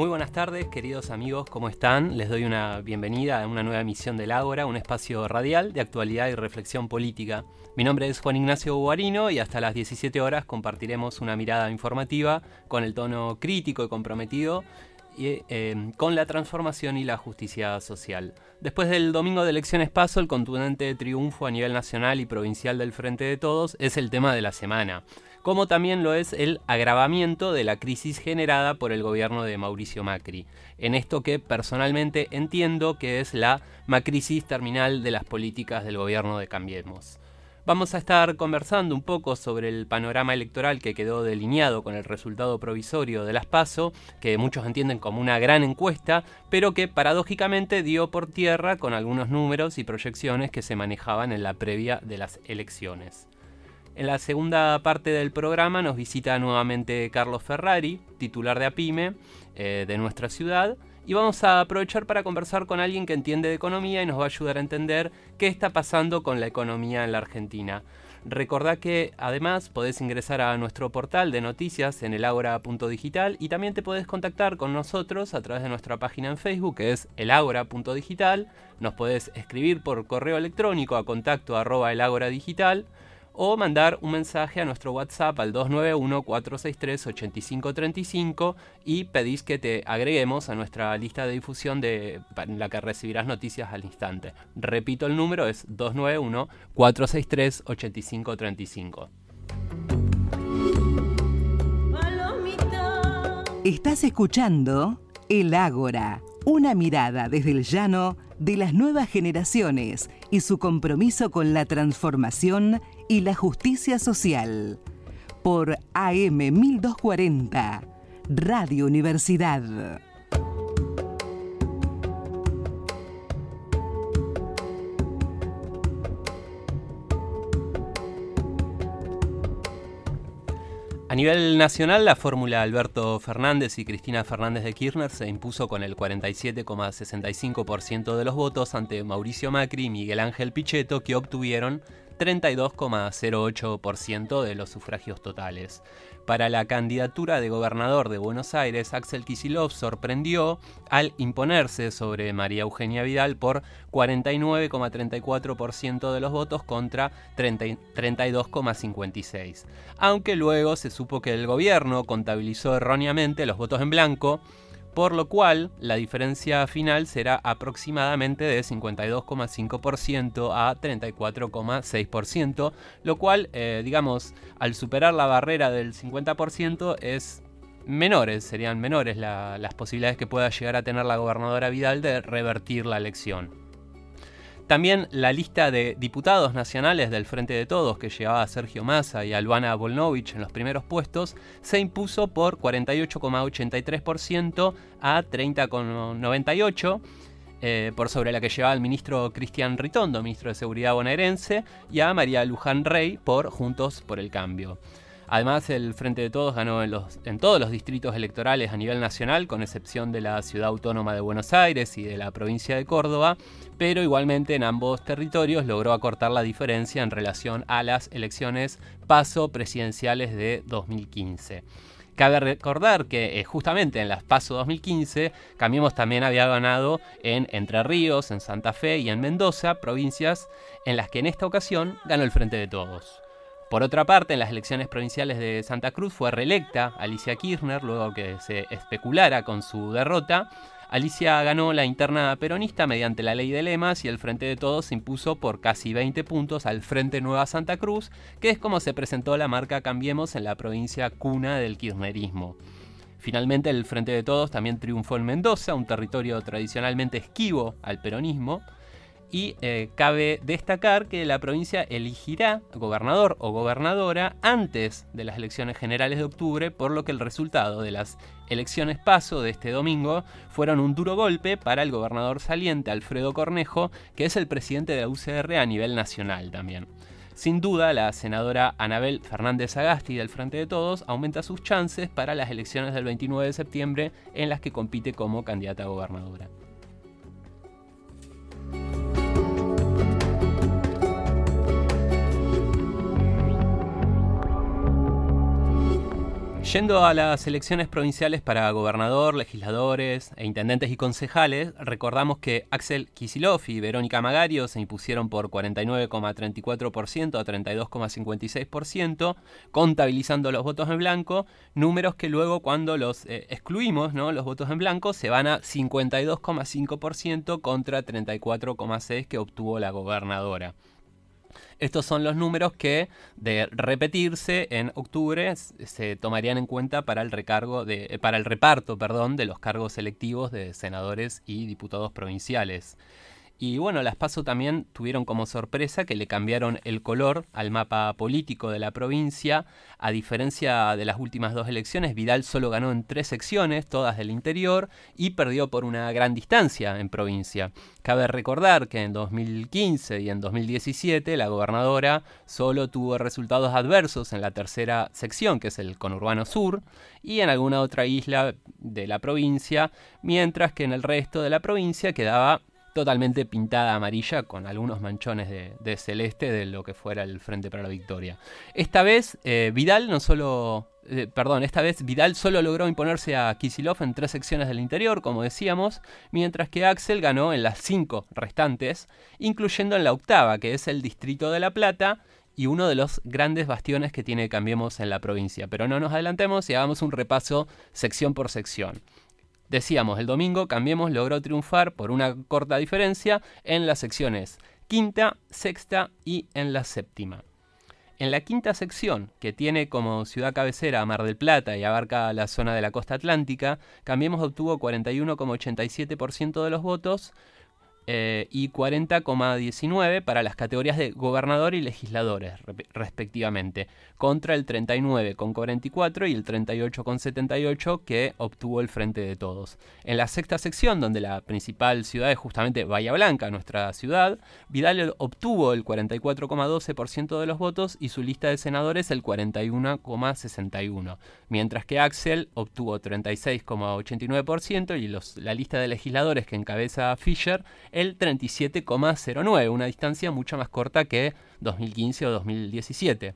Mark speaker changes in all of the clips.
Speaker 1: Muy buenas tardes, queridos amigos, ¿cómo están? Les doy una bienvenida a una nueva emisión del Ágora, un espacio radial de actualidad y reflexión política. Mi nombre es Juan Ignacio Guarino y hasta las 17 horas compartiremos una mirada informativa con el tono crítico y comprometido y, eh, con la transformación y la justicia social. Después del domingo de elecciones paso, el contundente triunfo a nivel nacional y provincial del Frente de Todos es el tema de la semana como también lo es el agravamiento de la crisis generada por el gobierno de Mauricio Macri, en esto que personalmente entiendo que es la macrisis terminal de las políticas del gobierno de Cambiemos. Vamos a estar conversando un poco sobre el panorama electoral que quedó delineado con el resultado provisorio de las PASO, que muchos entienden como una gran encuesta, pero que paradójicamente dio por tierra con algunos números y proyecciones que se manejaban en la previa de las elecciones. En la segunda parte del programa nos visita nuevamente Carlos Ferrari, titular de APIME eh, de nuestra ciudad, y vamos a aprovechar para conversar con alguien que entiende de economía y nos va a ayudar a entender qué está pasando con la economía en la Argentina. Recordá que además podés ingresar a nuestro portal de noticias en elagora.digital y también te podés contactar con nosotros a través de nuestra página en Facebook que es elagora.digital. Nos podés escribir por correo electrónico a contacto arroba elagoradigital o mandar un mensaje a nuestro WhatsApp al 291-463-8535 y pedís que te agreguemos a nuestra lista de difusión de, en la que recibirás noticias al instante. Repito, el número es 291-463-8535.
Speaker 2: Estás escuchando El Ágora, una mirada desde el llano de las nuevas generaciones y su compromiso con la transformación y la justicia social. Por AM 1240, Radio Universidad.
Speaker 1: Nivel nacional, la fórmula Alberto Fernández y Cristina Fernández de Kirchner se impuso con el 47,65% de los votos ante Mauricio Macri y Miguel Ángel Pichetto, que obtuvieron 32,08% de los sufragios totales. Para la candidatura de gobernador de Buenos Aires, Axel Kisilov sorprendió al imponerse sobre María Eugenia Vidal por 49,34% de los votos contra 32,56%. Aunque luego se supo que el gobierno contabilizó erróneamente los votos en blanco, por lo cual la diferencia final será aproximadamente de 52,5% a 34,6%, lo cual, eh, digamos, al superar la barrera del 50% es menores, serían menores las posibilidades que pueda llegar a tener la gobernadora Vidal de revertir la elección. También la lista de diputados nacionales del Frente de Todos, que llevaba a Sergio Massa y Albana Volnovich en los primeros puestos, se impuso por 48,83% a 30,98%. Eh, por sobre la que llevaba el ministro Cristian Ritondo, ministro de Seguridad bonaerense, y a María Luján Rey por Juntos por el Cambio. Además, el Frente de Todos ganó en, todos los distritos electorales a nivel nacional, con excepción de la Ciudad Autónoma de Buenos Aires y de la provincia de Córdoba, pero igualmente en ambos territorios logró acortar la diferencia en relación a las elecciones paso presidenciales de 2015. Cabe recordar que eh, justamente en las PASO 2015, Cambiemos también había ganado en Entre Ríos, en Santa Fe y en Mendoza, provincias en las que en esta ocasión ganó el Frente de Todos. Por otra parte, en las elecciones provinciales de Santa Cruz fue reelecta Alicia Kirchner, luego que se especulara con su derrota. Alicia ganó la interna peronista mediante la ley de lemas y el Frente de Todos impuso por casi 20 puntos al Frente Nueva Santa Cruz, que es como se presentó la marca Cambiemos en la provincia cuna del kirchnerismo. Finalmente el Frente de Todos también triunfó en Mendoza, un territorio tradicionalmente esquivo al peronismo y eh, cabe destacar que la provincia elegirá gobernador o gobernadora antes de las elecciones generales de octubre, por lo que el resultado de las elecciones paso de este domingo fueron un duro golpe para el gobernador saliente Alfredo Cornejo, que es el presidente de la UCR a nivel nacional también. Sin duda, la senadora Anabel Fernández Agasti del Frente de Todos aumenta sus chances para las elecciones del 29 de septiembre en las que compite como candidata a gobernadora. Yendo a las elecciones provinciales para gobernador, legisladores e intendentes y concejales, recordamos que Axel Kisilov y Verónica Magario se impusieron por 49,34% a 32,56%, contabilizando los votos en blanco, números que luego cuando los eh, excluimos, ¿no? los votos en blanco, se van a 52,5% contra 34,6% que obtuvo la gobernadora. Estos son los números que, de repetirse en octubre, se tomarían en cuenta para el recargo de, para el reparto, perdón, de los cargos selectivos de senadores y diputados provinciales. Y bueno, las PASO también tuvieron como sorpresa que le cambiaron el color al mapa político de la provincia. A diferencia de las últimas dos elecciones, Vidal solo ganó en tres secciones, todas del interior, y perdió por una gran distancia en provincia. Cabe recordar que en 2015 y en 2017 la gobernadora solo tuvo resultados adversos en la tercera sección, que es el conurbano sur, y en alguna otra isla de la provincia, mientras que en el resto de la provincia quedaba totalmente pintada amarilla con algunos manchones de, celeste de lo que fuera el Frente para la Victoria. Esta vez eh, Vidal no solo... Eh, perdón, esta vez Vidal solo logró imponerse a Kisilov en tres secciones del interior, como decíamos, mientras que Axel ganó en las cinco restantes, incluyendo en la octava, que es el Distrito de La Plata, y uno de los grandes bastiones que tiene Cambiemos en la provincia. Pero no nos adelantemos y hagamos un repaso sección por sección. Decíamos, el domingo Cambiemos logró triunfar por una corta diferencia en las secciones quinta, sexta y en la séptima. En la quinta sección, que tiene como ciudad cabecera a Mar del Plata y abarca la zona de la costa atlántica, Cambiemos obtuvo 41,87% de los votos, eh, y 40,19 para las categorías de gobernador y legisladores, respectivamente, contra el 39,44 y el 38,78 que obtuvo el Frente de Todos. En la sexta sección, donde la principal ciudad es justamente Bahía Blanca, nuestra ciudad, Vidal obtuvo el 44,12% de los votos y su lista de senadores el 41,61, mientras que Axel obtuvo 36,89% y la lista de legisladores que encabeza Fischer 37,09, una distancia mucho más corta que 2015 o 2017.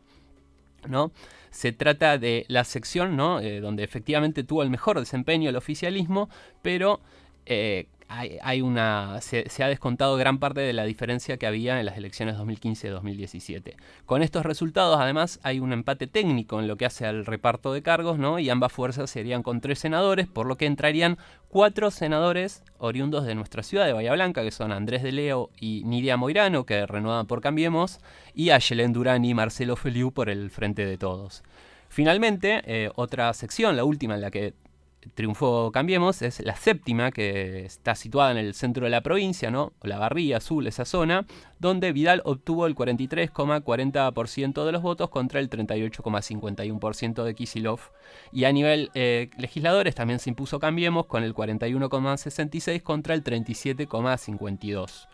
Speaker 1: ¿no? Se trata de la sección ¿no? Eh, donde efectivamente tuvo el mejor desempeño el oficialismo, pero eh, hay, una, se, ha descontado gran parte de la diferencia que había en las elecciones 2015-2017. Con estos resultados, además, hay un empate técnico en lo que hace al reparto de cargos, ¿no? Y ambas fuerzas serían con tres senadores, por lo que entrarían cuatro senadores oriundos de nuestra ciudad de Bahía Blanca, que son Andrés de Leo y Nidia Moirano, que renuevan por Cambiemos, y Ayelen Durán y Marcelo Feliu por el Frente de Todos. Finalmente, eh, otra sección, la última en la que triunfó Cambiemos, es la séptima, que está situada en el centro de la provincia, ¿no? La Barría Azul, esa zona, donde Vidal obtuvo el 43,40% de los votos contra el 38,51% de Kisilov. Y a nivel eh, legisladores también se impuso Cambiemos con el 41,66% contra el 37,52%.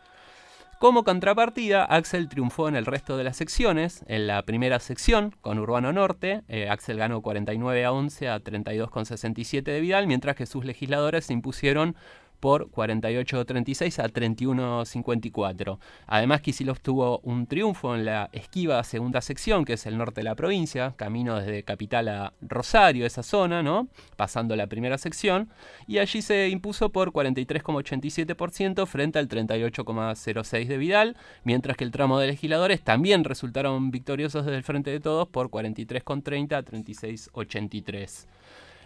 Speaker 1: Como contrapartida, Axel triunfó en el resto de las secciones. En la primera sección, con Urbano Norte, eh, Axel ganó 49 a 11 a 32,67 de Vidal, mientras que sus legisladores se impusieron por 48.36 a 31.54. Además, Kisilov tuvo un triunfo en la esquiva segunda sección, que es el norte de la provincia, camino desde Capital a Rosario, esa zona, ¿no? Pasando la primera sección, y allí se impuso por 43,87% frente al 38,06 de Vidal, mientras que el tramo de legisladores también resultaron victoriosos desde el Frente de Todos por 43,30 a 36,83.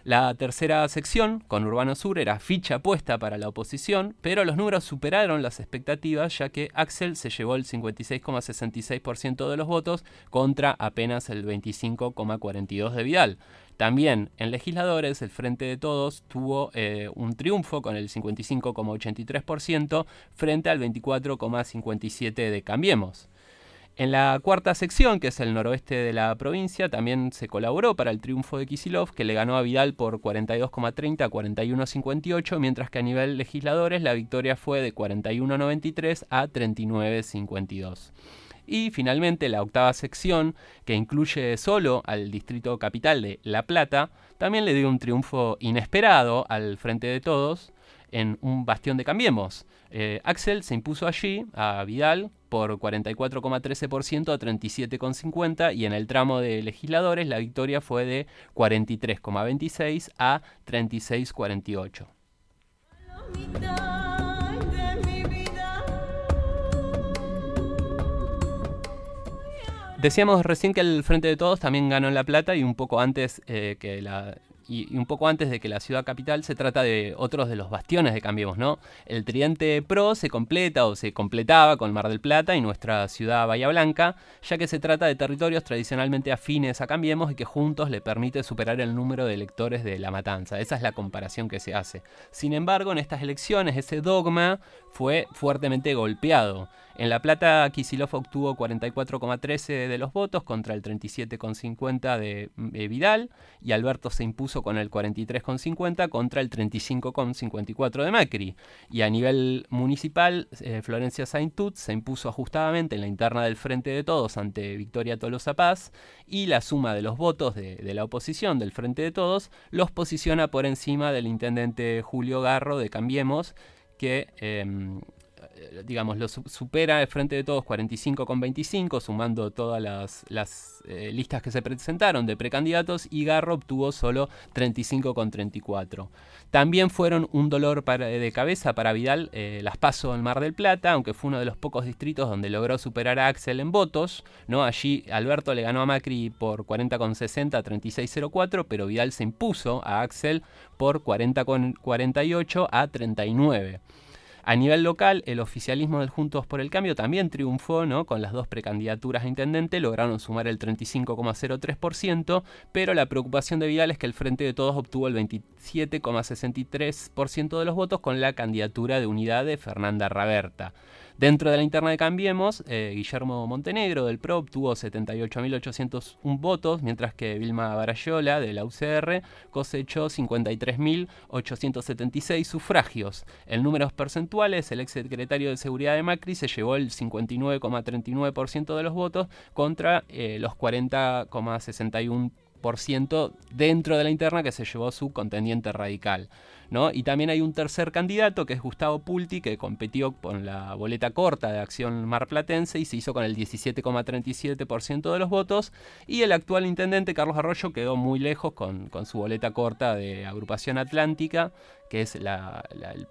Speaker 1: La tercera sección, con Urbano Sur, era ficha puesta para la oposición, pero los números superaron las expectativas ya que Axel se llevó el 56,66% de los votos contra apenas el 25,42% de Vidal. También en legisladores el Frente de Todos tuvo eh, un triunfo con el 55,83% frente al 24,57% de Cambiemos. En la cuarta sección, que es el noroeste de la provincia, también se colaboró para el triunfo de Kisilov, que le ganó a Vidal por 42,30 a 41,58, mientras que a nivel legisladores la victoria fue de 41,93 a 39,52. Y finalmente la octava sección, que incluye solo al distrito capital de La Plata, también le dio un triunfo inesperado al Frente de Todos, en un bastión de Cambiemos. Eh, Axel se impuso allí a Vidal por 44,13% a 37,50% y en el tramo de legisladores la victoria fue de 43,26 a 36,48. Decíamos recién que el Frente de Todos también ganó en La Plata y un poco antes eh, que la y, un poco antes de que la ciudad capital se trata de otros de los bastiones de Cambiemos, ¿no? El Tridente Pro se completa o se completaba con Mar del Plata y nuestra ciudad Bahía Blanca, ya que se trata de territorios tradicionalmente afines a Cambiemos y que juntos le permite superar el número de electores de La Matanza. Esa es la comparación que se hace. Sin embargo, en estas elecciones ese dogma fue fuertemente golpeado. En La Plata, Kisilov obtuvo 44,13 de los votos contra el 37,50 de, de Vidal y Alberto se impuso con el 43,50 contra el 35,54 de Macri. Y a nivel municipal, eh, Florencia Saintut se impuso ajustadamente en la interna del Frente de Todos ante Victoria Tolosa Paz y la suma de los votos de, la oposición del Frente de Todos los posiciona por encima del intendente Julio Garro de Cambiemos, que em, eh, digamos, lo supera el Frente de Todos 45,25, sumando todas las, eh, listas que se presentaron de precandidatos, y Garro obtuvo solo 35,34. También fueron un dolor de cabeza para Vidal eh, las pasos en Mar del Plata, aunque fue uno de los pocos distritos donde logró superar a Axel en votos. ¿no? Allí Alberto le ganó a Macri por 40,60 a 36,04, pero Vidal se impuso a Axel por 40,48 a 39. A nivel local, el oficialismo del Juntos por el Cambio también triunfó, ¿no? Con las dos precandidaturas a intendente lograron sumar el 35,03%, pero la preocupación de Vidal es que el Frente de Todos obtuvo el 27,63% de los votos con la candidatura de unidad de Fernanda Raberta. Dentro de la interna de Cambiemos, eh, Guillermo Montenegro del PRO obtuvo 78.801 votos, mientras que Vilma Barayola de la UCR cosechó 53.876 sufragios. En números percentuales, el exsecretario de Seguridad de Macri se llevó el 59,39% de los votos contra eh, los 40,61% dentro de la interna que se llevó su contendiente radical. ¿No? Y también hay un tercer candidato que es Gustavo Pulti, que competió con la boleta corta de Acción Marplatense y se hizo con el 17,37% de los votos. Y el actual intendente Carlos Arroyo quedó muy lejos con, su boleta corta de Agrupación Atlántica, que es el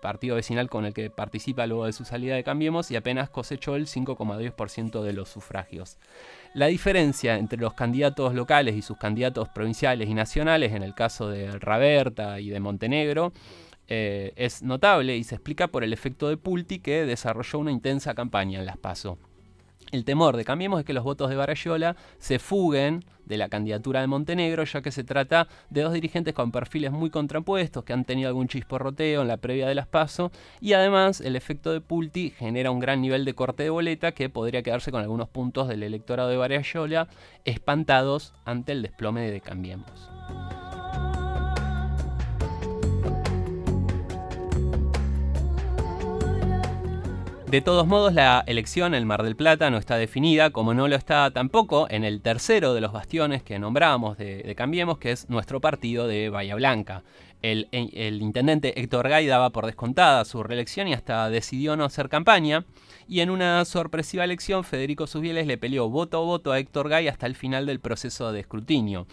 Speaker 1: partido vecinal con el que participa luego de su salida de Cambiemos, y apenas cosechó el 5,2% de los sufragios. La diferencia entre los candidatos locales y sus candidatos provinciales y nacionales, en el caso de Raberta y de Montenegro, eh, es notable y se explica por el efecto de Pulti que desarrolló una intensa campaña en las PASO. El temor de Cambiemos es que los votos de Barayola se fuguen de la candidatura de Montenegro, ya que se trata de dos dirigentes con perfiles muy contrapuestos, que han tenido algún chisporroteo en la previa de las PASO, y además el efecto de Pulti genera un gran nivel de corte de boleta que podría quedarse con algunos puntos del electorado de Barayola espantados ante el desplome de Cambiemos. De todos modos, la elección en el Mar del Plata no está definida, como no lo está tampoco en el tercero de los bastiones que nombramos de, Cambiemos, que es nuestro partido de Bahía Blanca. El, intendente Héctor Gay daba por descontada su reelección y hasta decidió no hacer campaña. Y en una sorpresiva elección, Federico Susbieles le peleó voto a voto a Héctor Gay hasta el final del proceso de escrutinio.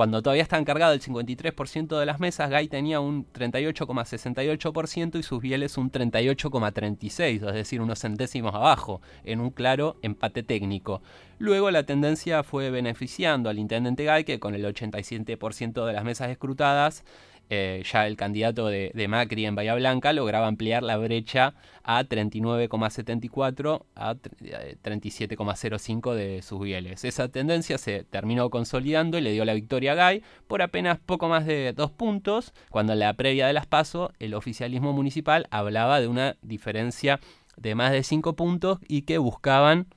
Speaker 1: Cuando todavía está encargado el 53% de las mesas, Gay tenía un 38,68% y sus bieles un 38,36%, es decir, unos centésimos abajo, en un claro empate técnico. Luego la tendencia fue beneficiando al intendente Gay, que con el 87% de las mesas escrutadas eh, ya el candidato de, Macri en Bahía Blanca lograba ampliar la brecha a 39,74 a 37,05 eh, de sus bieles. Esa tendencia se terminó consolidando y le dio la victoria a Gay por apenas poco más de dos puntos, cuando en la previa de las PASO el oficialismo municipal hablaba de una diferencia de más de 5 puntos y que buscaban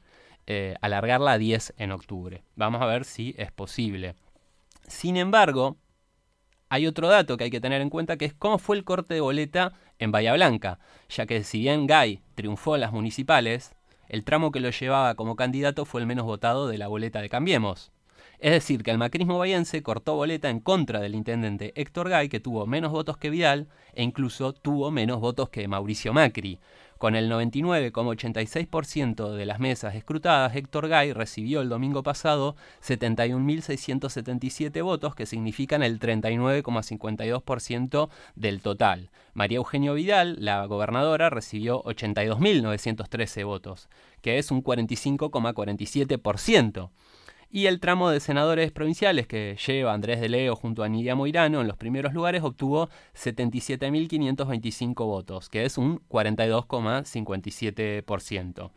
Speaker 1: eh, alargarla a 10 en octubre. Vamos a ver si es posible. Sin embargo, hay otro dato que hay que tener en cuenta que es cómo fue el corte de boleta en Bahía Blanca, ya que si bien Gay triunfó en las municipales, el tramo que lo llevaba como candidato fue el menos votado de la boleta de Cambiemos. Es decir, que el macrismo bahiense cortó boleta en contra del intendente Héctor Gay, que tuvo menos votos que Vidal e incluso tuvo menos votos que Mauricio Macri. Con el 99,86% de las mesas escrutadas, Héctor Gay recibió el domingo pasado 71.677 votos, que significan el 39,52% del total. María Eugenio Vidal, la gobernadora, recibió 82.913 votos, que es un 45,47% y el tramo de senadores provinciales que lleva Andrés de Leo junto a Nidia Moirano en los primeros lugares obtuvo 77.525 votos, que es un 42,57%.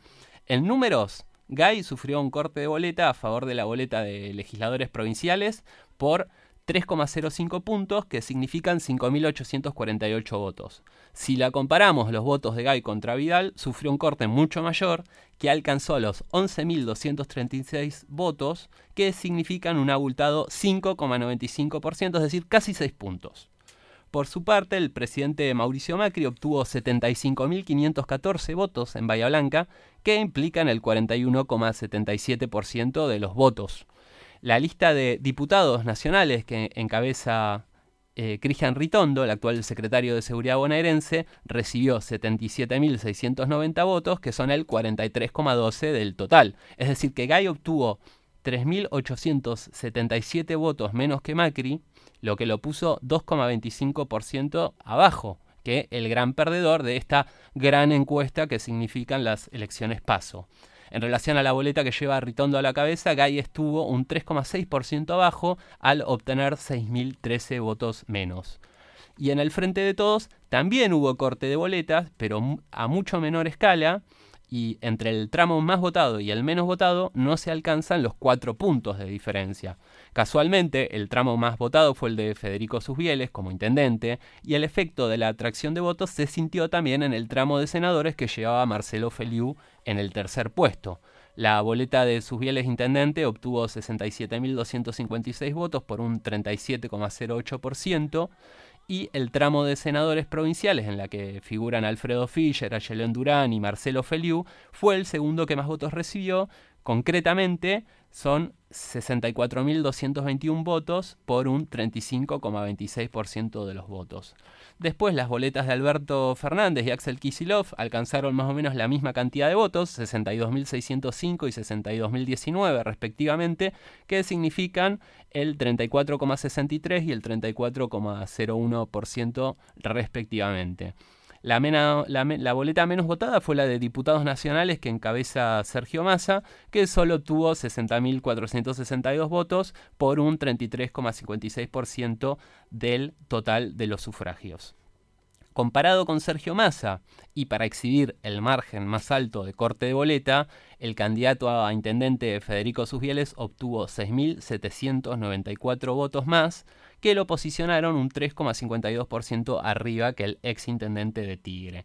Speaker 1: En números, Gay sufrió un corte de boleta a favor de la boleta de legisladores provinciales por 3,05 puntos, que significan 5.848 votos. Si la comparamos los votos de Gay contra Vidal, sufrió un corte mucho mayor, que alcanzó los 11.236 votos, que significan un abultado 5,95%, es decir, casi 6 puntos. Por su parte, el presidente Mauricio Macri obtuvo 75.514 votos en Bahía Blanca, que implican el 41,77% de los votos. La lista de diputados nacionales que encabeza eh, Cristian Ritondo, el actual secretario de Seguridad bonaerense, recibió 77.690 votos, que son el 43,12 del total. Es decir, que Gay obtuvo 3.877 votos menos que Macri, lo que lo puso 2,25% abajo que el gran perdedor de esta gran encuesta que significan las elecciones PASO. En relación a la boleta que lleva Ritondo a la cabeza, Gay estuvo un 3,6% abajo al obtener 6.013 votos menos. Y en el frente de todos también hubo corte de boletas, pero a mucho menor escala, y entre el tramo más votado y el menos votado no se alcanzan los cuatro puntos de diferencia. Casualmente, el tramo más votado fue el de Federico Susbieles como intendente, y el efecto de la atracción de votos se sintió también en el tramo de senadores que llevaba Marcelo Feliu en el tercer puesto. La boleta de Susbieles intendente obtuvo 67.256 votos por un 37,08%, y el tramo de senadores provinciales en la que figuran Alfredo Fischer, Ayelén Durán y Marcelo Feliu, fue el segundo que más votos recibió. Concretamente, son 64.221 votos por un 35,26% de los votos. Después las boletas de Alberto Fernández y Axel Kisilov alcanzaron más o menos la misma cantidad de votos, 62.605 y 62.019 respectivamente, que significan el 34,63 y el 34,01% respectivamente. La, boleta menos votada fue la de diputados nacionales que encabeza Sergio Massa, que solo tuvo 60.462 votos por un 33,56% del total de los sufragios. Comparado con Sergio Massa, y para exhibir el margen más alto de corte de boleta, el candidato a intendente Federico Susbieles obtuvo 6.794 votos más, que lo posicionaron un 3,52% arriba que el ex intendente de Tigre.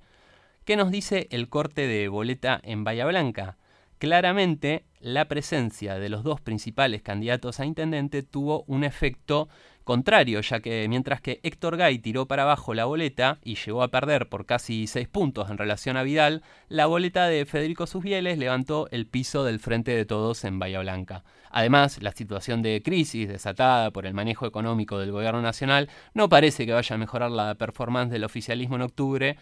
Speaker 1: ¿Qué nos dice el corte de boleta en Bahía Blanca? Claramente, la presencia de los dos principales candidatos a intendente tuvo un efecto contrario, ya que mientras que Héctor Gay tiró para abajo la boleta y llegó a perder por casi 6 puntos en relación a Vidal, la boleta de Federico Susbieles levantó el piso del frente de todos en Bahía Blanca. Además, la situación de crisis desatada por el manejo económico del gobierno nacional no parece que vaya a mejorar la performance del oficialismo en octubre.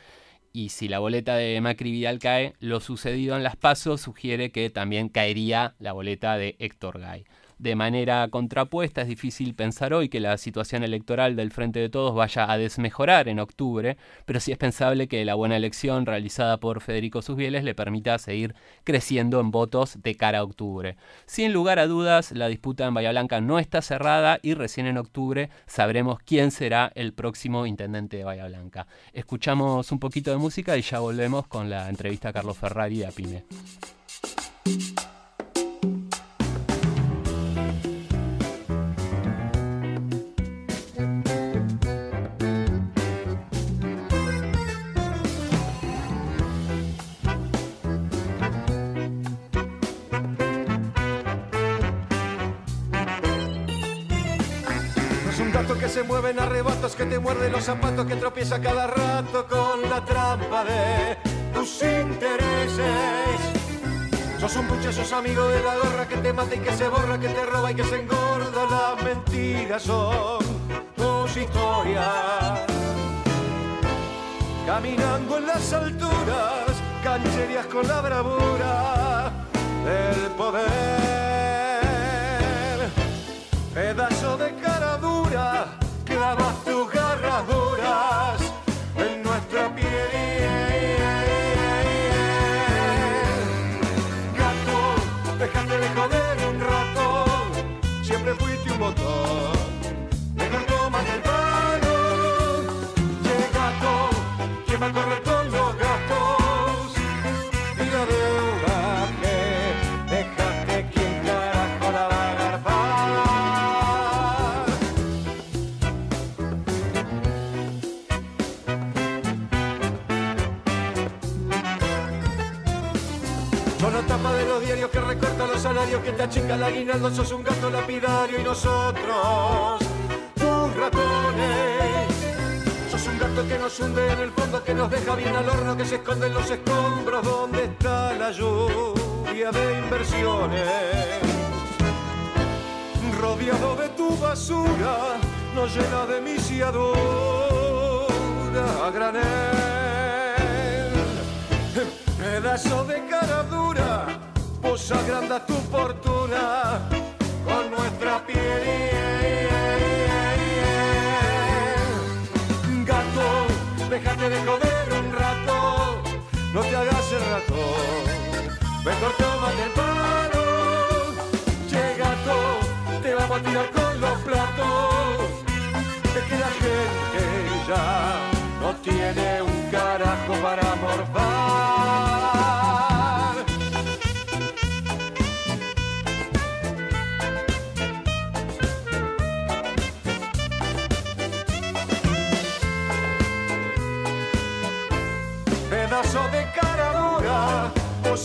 Speaker 1: Y si la boleta de Macri Vidal cae, lo sucedido en las pasos sugiere que también caería la boleta de Héctor Gay de manera contrapuesta. Es difícil pensar hoy que la situación electoral del Frente de Todos vaya a desmejorar en octubre, pero sí es pensable que la buena elección realizada por Federico Susbieles le permita seguir creciendo en votos de cara a octubre. Sin lugar a dudas, la disputa en Bahía Blanca no está cerrada y recién en octubre sabremos quién será el próximo intendente de Bahía Blanca. Escuchamos un poquito de música y ya volvemos con la entrevista a Carlos Ferrari de Apime.
Speaker 3: Arrebatos, que te muerden los zapatos, que tropieza cada rato con la trampa de tus intereses. Sos un buche, sos amigo de la gorra que te mata y que se borra, que te roba y que se engorda. Las mentiras son tus historias. Caminando en las alturas, cancherías con la bravura del poder. Pedazo de cara clavas tus garras duras en nuestra piel. Gato, déjate de joder un rato, siempre fuiste un botón. Mejor tómate el palo, che gato, ¿quién va a correr el aguinaldo, sos un gato lapidario y nosotros, tus ratones. Sos un gato que nos hunde en el fondo, que nos deja bien al horno, que se esconde en los escombros, donde está la lluvia de inversiones. Rodeado de tu basura, nos llena de misiadora a granel. Pedazo de cara dura, agrandas tu fortuna con nuestra piel. Gato, déjate de joder un rato, no te hagas el rato, mejor tómate el palo. Che gato, te vamos a tirar con los platos, es que la gente ya no tiene un carajo para morfar.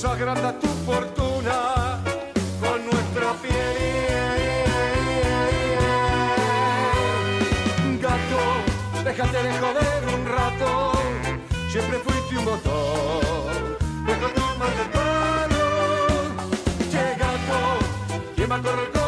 Speaker 3: Vos agrandas tu fortuna con nuestra piel. Gato, déjate de joder un rato, siempre fuiste un botón. Mejor tómate el palo, che gato, ¿quién va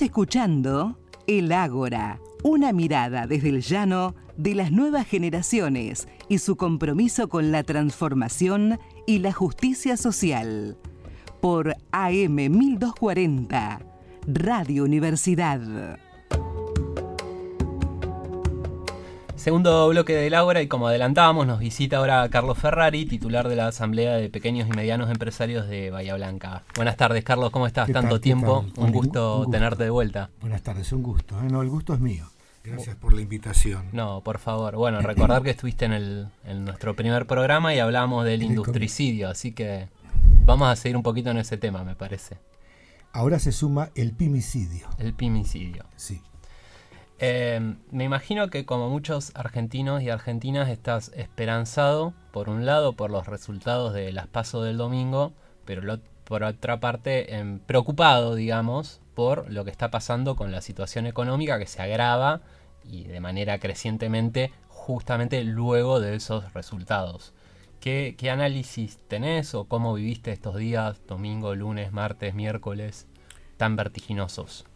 Speaker 2: Escuchando El Ágora, una mirada desde el llano de las nuevas generaciones y su compromiso con la transformación y la justicia social. Por AM 1240, Radio Universidad.
Speaker 1: Segundo bloque del Ágora y como adelantábamos nos visita ahora Carlos Ferrari, titular de la Asamblea de Pequeños y Medianos Empresarios de Bahía Blanca. Buenas tardes Carlos, ¿cómo estás?
Speaker 4: ¿Qué
Speaker 1: Tanto tiempo, un
Speaker 4: Un
Speaker 1: gusto
Speaker 4: gusto.
Speaker 1: tenerte de vuelta.
Speaker 4: Buenas tardes, un gusto. ¿eh? No, el gusto es mío. Gracias por la invitación.
Speaker 1: No, por favor. Bueno, recordar que estuviste en, el, en nuestro primer programa y hablamos del
Speaker 4: El
Speaker 1: industricidio, así que vamos a seguir un poquito en ese tema, me parece.
Speaker 4: Ahora se suma el pimicidio.
Speaker 1: El pimicidio.
Speaker 4: Sí.
Speaker 1: Eh, me imagino que como muchos argentinos y argentinas estás esperanzado, por un lado, por los resultados de las pasos del domingo, pero por otra parte, em, preocupado, digamos, por lo que está pasando con la situación económica que se agrava y de manera crecientemente justamente luego de esos resultados. ¿Qué, qué análisis tenés o cómo viviste estos días, domingo, lunes, martes, miércoles, tan vertiginosos?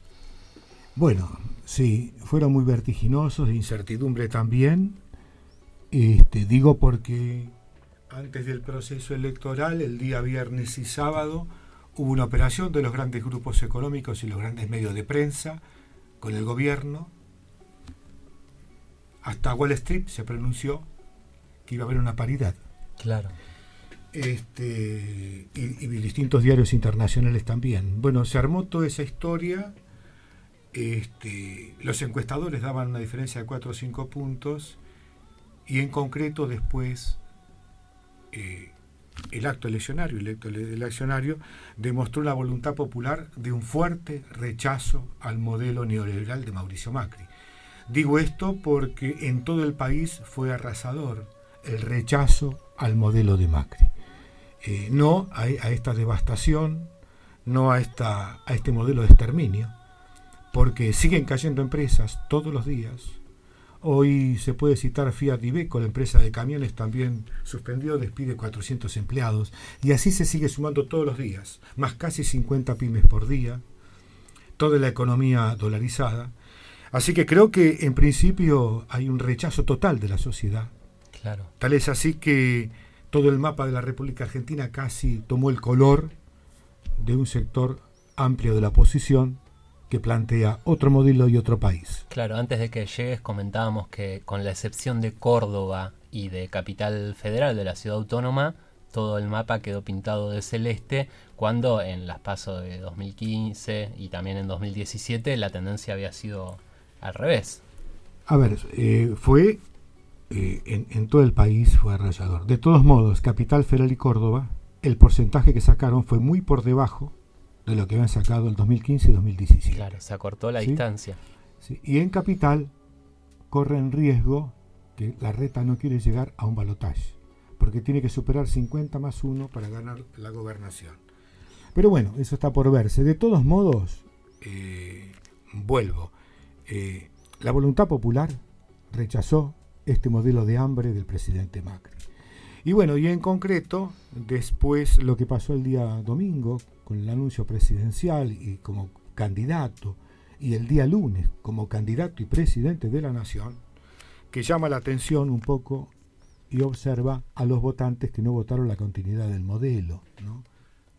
Speaker 4: Bueno, sí, fueron muy vertiginosos, de incertidumbre también. Este, digo porque antes del proceso electoral, el día viernes y sábado, hubo una operación de los grandes grupos económicos y los grandes medios de prensa con el gobierno. Hasta Wall Street se pronunció que iba a haber una paridad.
Speaker 1: Claro.
Speaker 4: este, y, y distintos diarios internacionales también. Bueno, se armó toda esa historia este, los encuestadores daban una diferencia de 4 o 5 puntos y en concreto después eh, el acto eleccionario, el acto eleccionario demostró la voluntad popular de un fuerte rechazo al modelo neoliberal de Mauricio Macri. Digo esto porque en todo el país fue arrasador el rechazo al modelo de Macri. Eh, no a, a, esta devastación, no a, este modelo de exterminio, porque siguen cayendo empresas todos los días, Hoy se puede citar Fiat Iveco, la empresa de camiones también suspendió, despide 400 empleados y así se sigue sumando todos los días, más casi 50 pymes por día, toda la economía dolarizada. Así que creo que en principio hay un rechazo total de la sociedad.
Speaker 1: Claro.
Speaker 4: Tal es así que todo el mapa de la República Argentina casi tomó el color de un sector amplio de la oposición que plantea otro modelo y otro país.
Speaker 1: Claro, antes de que llegues comentábamos que con la excepción de Córdoba y de Capital Federal de la ciudad autónoma, todo el mapa quedó pintado de celeste, cuando en las pasos de 2015 y también en 2017 la tendencia había sido al revés.
Speaker 4: A ver, eh, fue eh, en, en, todo el país fue arrollador. De todos modos, Capital Federal y Córdoba, el porcentaje que sacaron fue muy por debajo de lo que habían sacado el 2015 y 2017.
Speaker 1: Claro, se acortó la
Speaker 4: ¿Sí?
Speaker 1: distancia.
Speaker 4: ¿Sí? Y en capital corre en riesgo que la reta no quiere llegar a un balotaje, porque tiene que superar 50 más 1 para ganar la gobernación. Pero bueno, eso está por verse. De todos modos, eh, vuelvo. Eh, la voluntad popular rechazó este modelo de hambre del presidente Macri. Y bueno, y en concreto, después lo que pasó el día domingo con el anuncio presidencial y como candidato, y el día lunes como candidato y presidente de la nación, que llama la atención un poco y observa a los votantes que no votaron la continuidad del modelo, ¿no?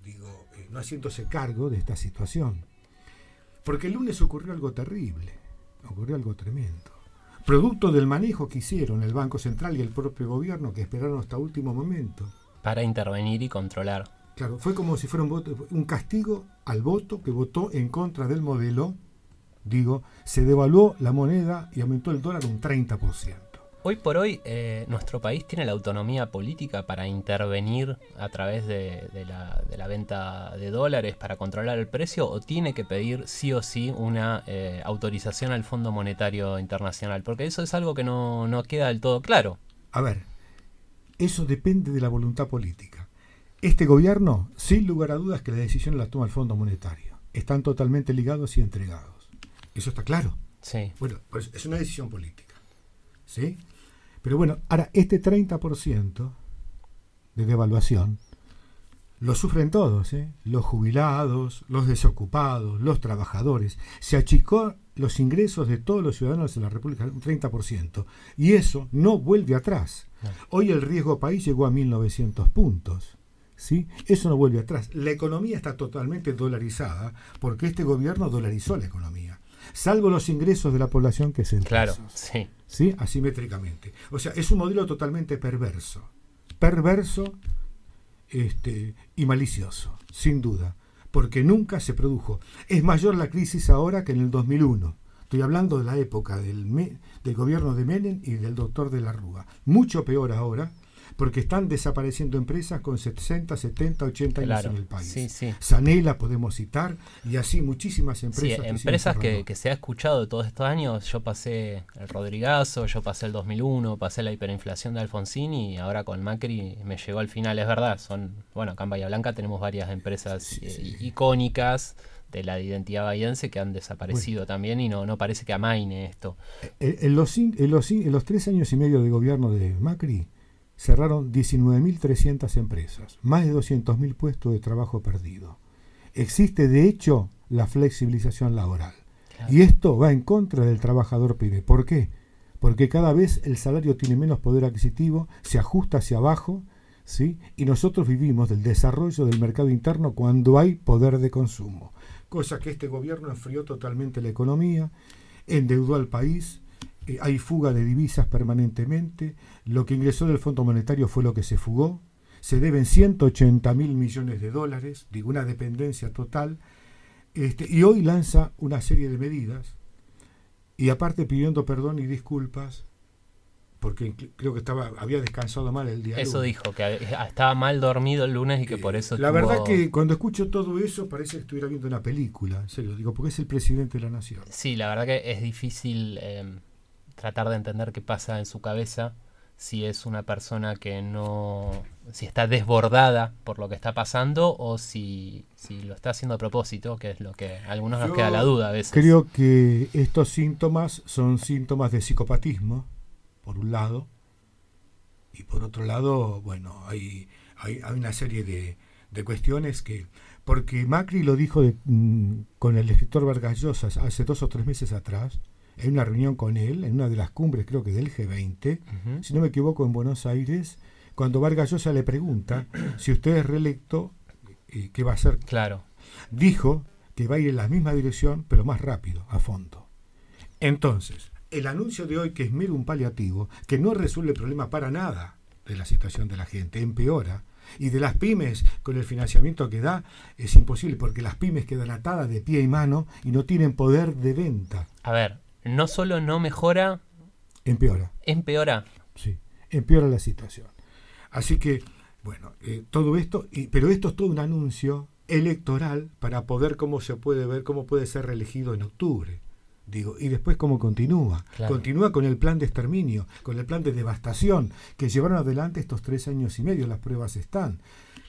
Speaker 4: Digo, eh, no haciéndose cargo de esta situación. Porque el lunes ocurrió algo terrible, ocurrió algo tremendo. Producto del manejo que hicieron el Banco Central y el propio gobierno, que esperaron hasta último momento.
Speaker 1: Para intervenir y controlar.
Speaker 4: Claro, fue como si fuera un, voto, un castigo al voto que votó en contra del modelo. Digo, se devaluó la moneda y aumentó el dólar un 30%.
Speaker 1: Hoy por hoy, eh, nuestro país tiene la autonomía política para intervenir a través de, de, la, de, la, venta de dólares para controlar el precio o tiene que pedir sí o sí una eh, autorización al Fondo Monetario Internacional, porque eso es algo que no, no queda del todo claro.
Speaker 4: A ver, eso depende de la voluntad política. Este gobierno, sin lugar a dudas, que la decisión la toma el Fondo Monetario. Están totalmente ligados y entregados. Eso está claro.
Speaker 1: Sí.
Speaker 4: Bueno, pues es una decisión política. ¿Sí? Pero bueno, ahora este 30% de devaluación lo sufren todos, ¿eh? los jubilados, los desocupados, los trabajadores. Se achicó los ingresos de todos los ciudadanos de la República un 30%. Y eso no vuelve atrás. Hoy el riesgo país llegó a 1.900 puntos. ¿Sí? Eso no vuelve atrás. La economía está totalmente dolarizada porque este gobierno dolarizó la economía. Salvo los ingresos de la población que se
Speaker 1: Claro, sí.
Speaker 4: ¿sí? Asimétricamente. O sea, es un modelo totalmente perverso. Perverso este, y malicioso, sin duda, porque nunca se produjo. Es mayor la crisis ahora que en el 2001. Estoy hablando de la época del, del gobierno de Menem y del doctor de la Rúa. Mucho peor ahora, porque están desapareciendo empresas con 60, 70, 80 años
Speaker 1: claro,
Speaker 4: en el país.
Speaker 1: Sí, sí.
Speaker 4: Sanela podemos citar y así muchísimas empresas.
Speaker 1: Sí, que empresas que, que, se ha escuchado de todos estos años. Yo pasé el Rodrigazo, yo pasé el 2001, pasé la hiperinflación de Alfonsín y ahora con Macri me llegó al final. Es verdad, son, bueno, acá en Bahía Blanca tenemos varias empresas eh, icónicas de la identidad bahiense que han desaparecido bueno. también y no, no parece que amaine esto.
Speaker 4: En, en, los, en, los, en los tres años y medio de gobierno de Macri, cerraron 19.300 empresas, más de 200.000 puestos de trabajo perdidos. Existe, de hecho, la flexibilización laboral. Claro. Y esto va en contra del trabajador pyme. ¿Por qué? Porque cada vez el salario tiene menos poder adquisitivo, se ajusta hacia abajo, ¿sí? y nosotros vivimos del desarrollo del mercado interno cuando hay poder de consumo. Cosa que este gobierno enfrió totalmente la economía, endeudó al país, eh, hay fuga de divisas permanentemente, lo que ingresó del Fondo Monetario fue lo que se fugó, se deben 180 mil millones de dólares, digo una dependencia total, Este, y hoy lanza una serie de medidas y aparte pidiendo perdón y disculpas porque creo que estaba había descansado mal el día
Speaker 1: Eso
Speaker 4: lunes.
Speaker 1: dijo, que estaba mal dormido el lunes y que por eso
Speaker 4: La verdad que cuando escucho todo eso parece que estuviera viendo una película, en serio, digo, porque es el presidente de la nación.
Speaker 1: Sí, la verdad que es difícil eh, tratar de entender qué pasa en su cabeza si es una persona que no, si está desbordada por lo que está pasando o si, si lo está haciendo a propósito, que es lo que a algunos nos queda la duda a veces.
Speaker 4: Creo que estos síntomas son síntomas de psicopatismo, por un lado, y por otro lado, bueno, hay, hay, hay una serie de, de cuestiones que... Porque Macri lo dijo de- mm, con el escritor Vargas Llosa hace dos o tres meses atrás, en una reunión con él, en una de las cumbres creo que del G20,
Speaker 1: Ujú.
Speaker 4: si no me equivoco, en Buenos Aires, cuando Vargas Llosa le pregunta si usted es reelecto, eh, ¿qué va a hacer?
Speaker 1: Claro,
Speaker 4: dijo que va a ir en la misma dirección, pero más rápido, a fondo. Entonces, el anuncio de hoy, que es mero un paliativo, que no resuelve el problema para nada de la situación de la gente, empeora, y de las pymes, con el financiamiento que da, es imposible, porque las pymes quedan atadas de pie y mano y no tienen poder de venta.
Speaker 1: a ver, no solo no mejora,
Speaker 4: Empeora,
Speaker 1: empeora.
Speaker 4: sí, empeora la situación. Así que, bueno, eh, todo esto, y- pero esto es todo un anuncio electoral para poder cómo se puede ver, cómo puede ser reelegido en octubre. Digo, y después cómo continúa.
Speaker 1: Claro.
Speaker 4: Continúa con el plan de exterminio, con el plan de devastación que llevaron adelante estos tres años y medio, las pruebas están.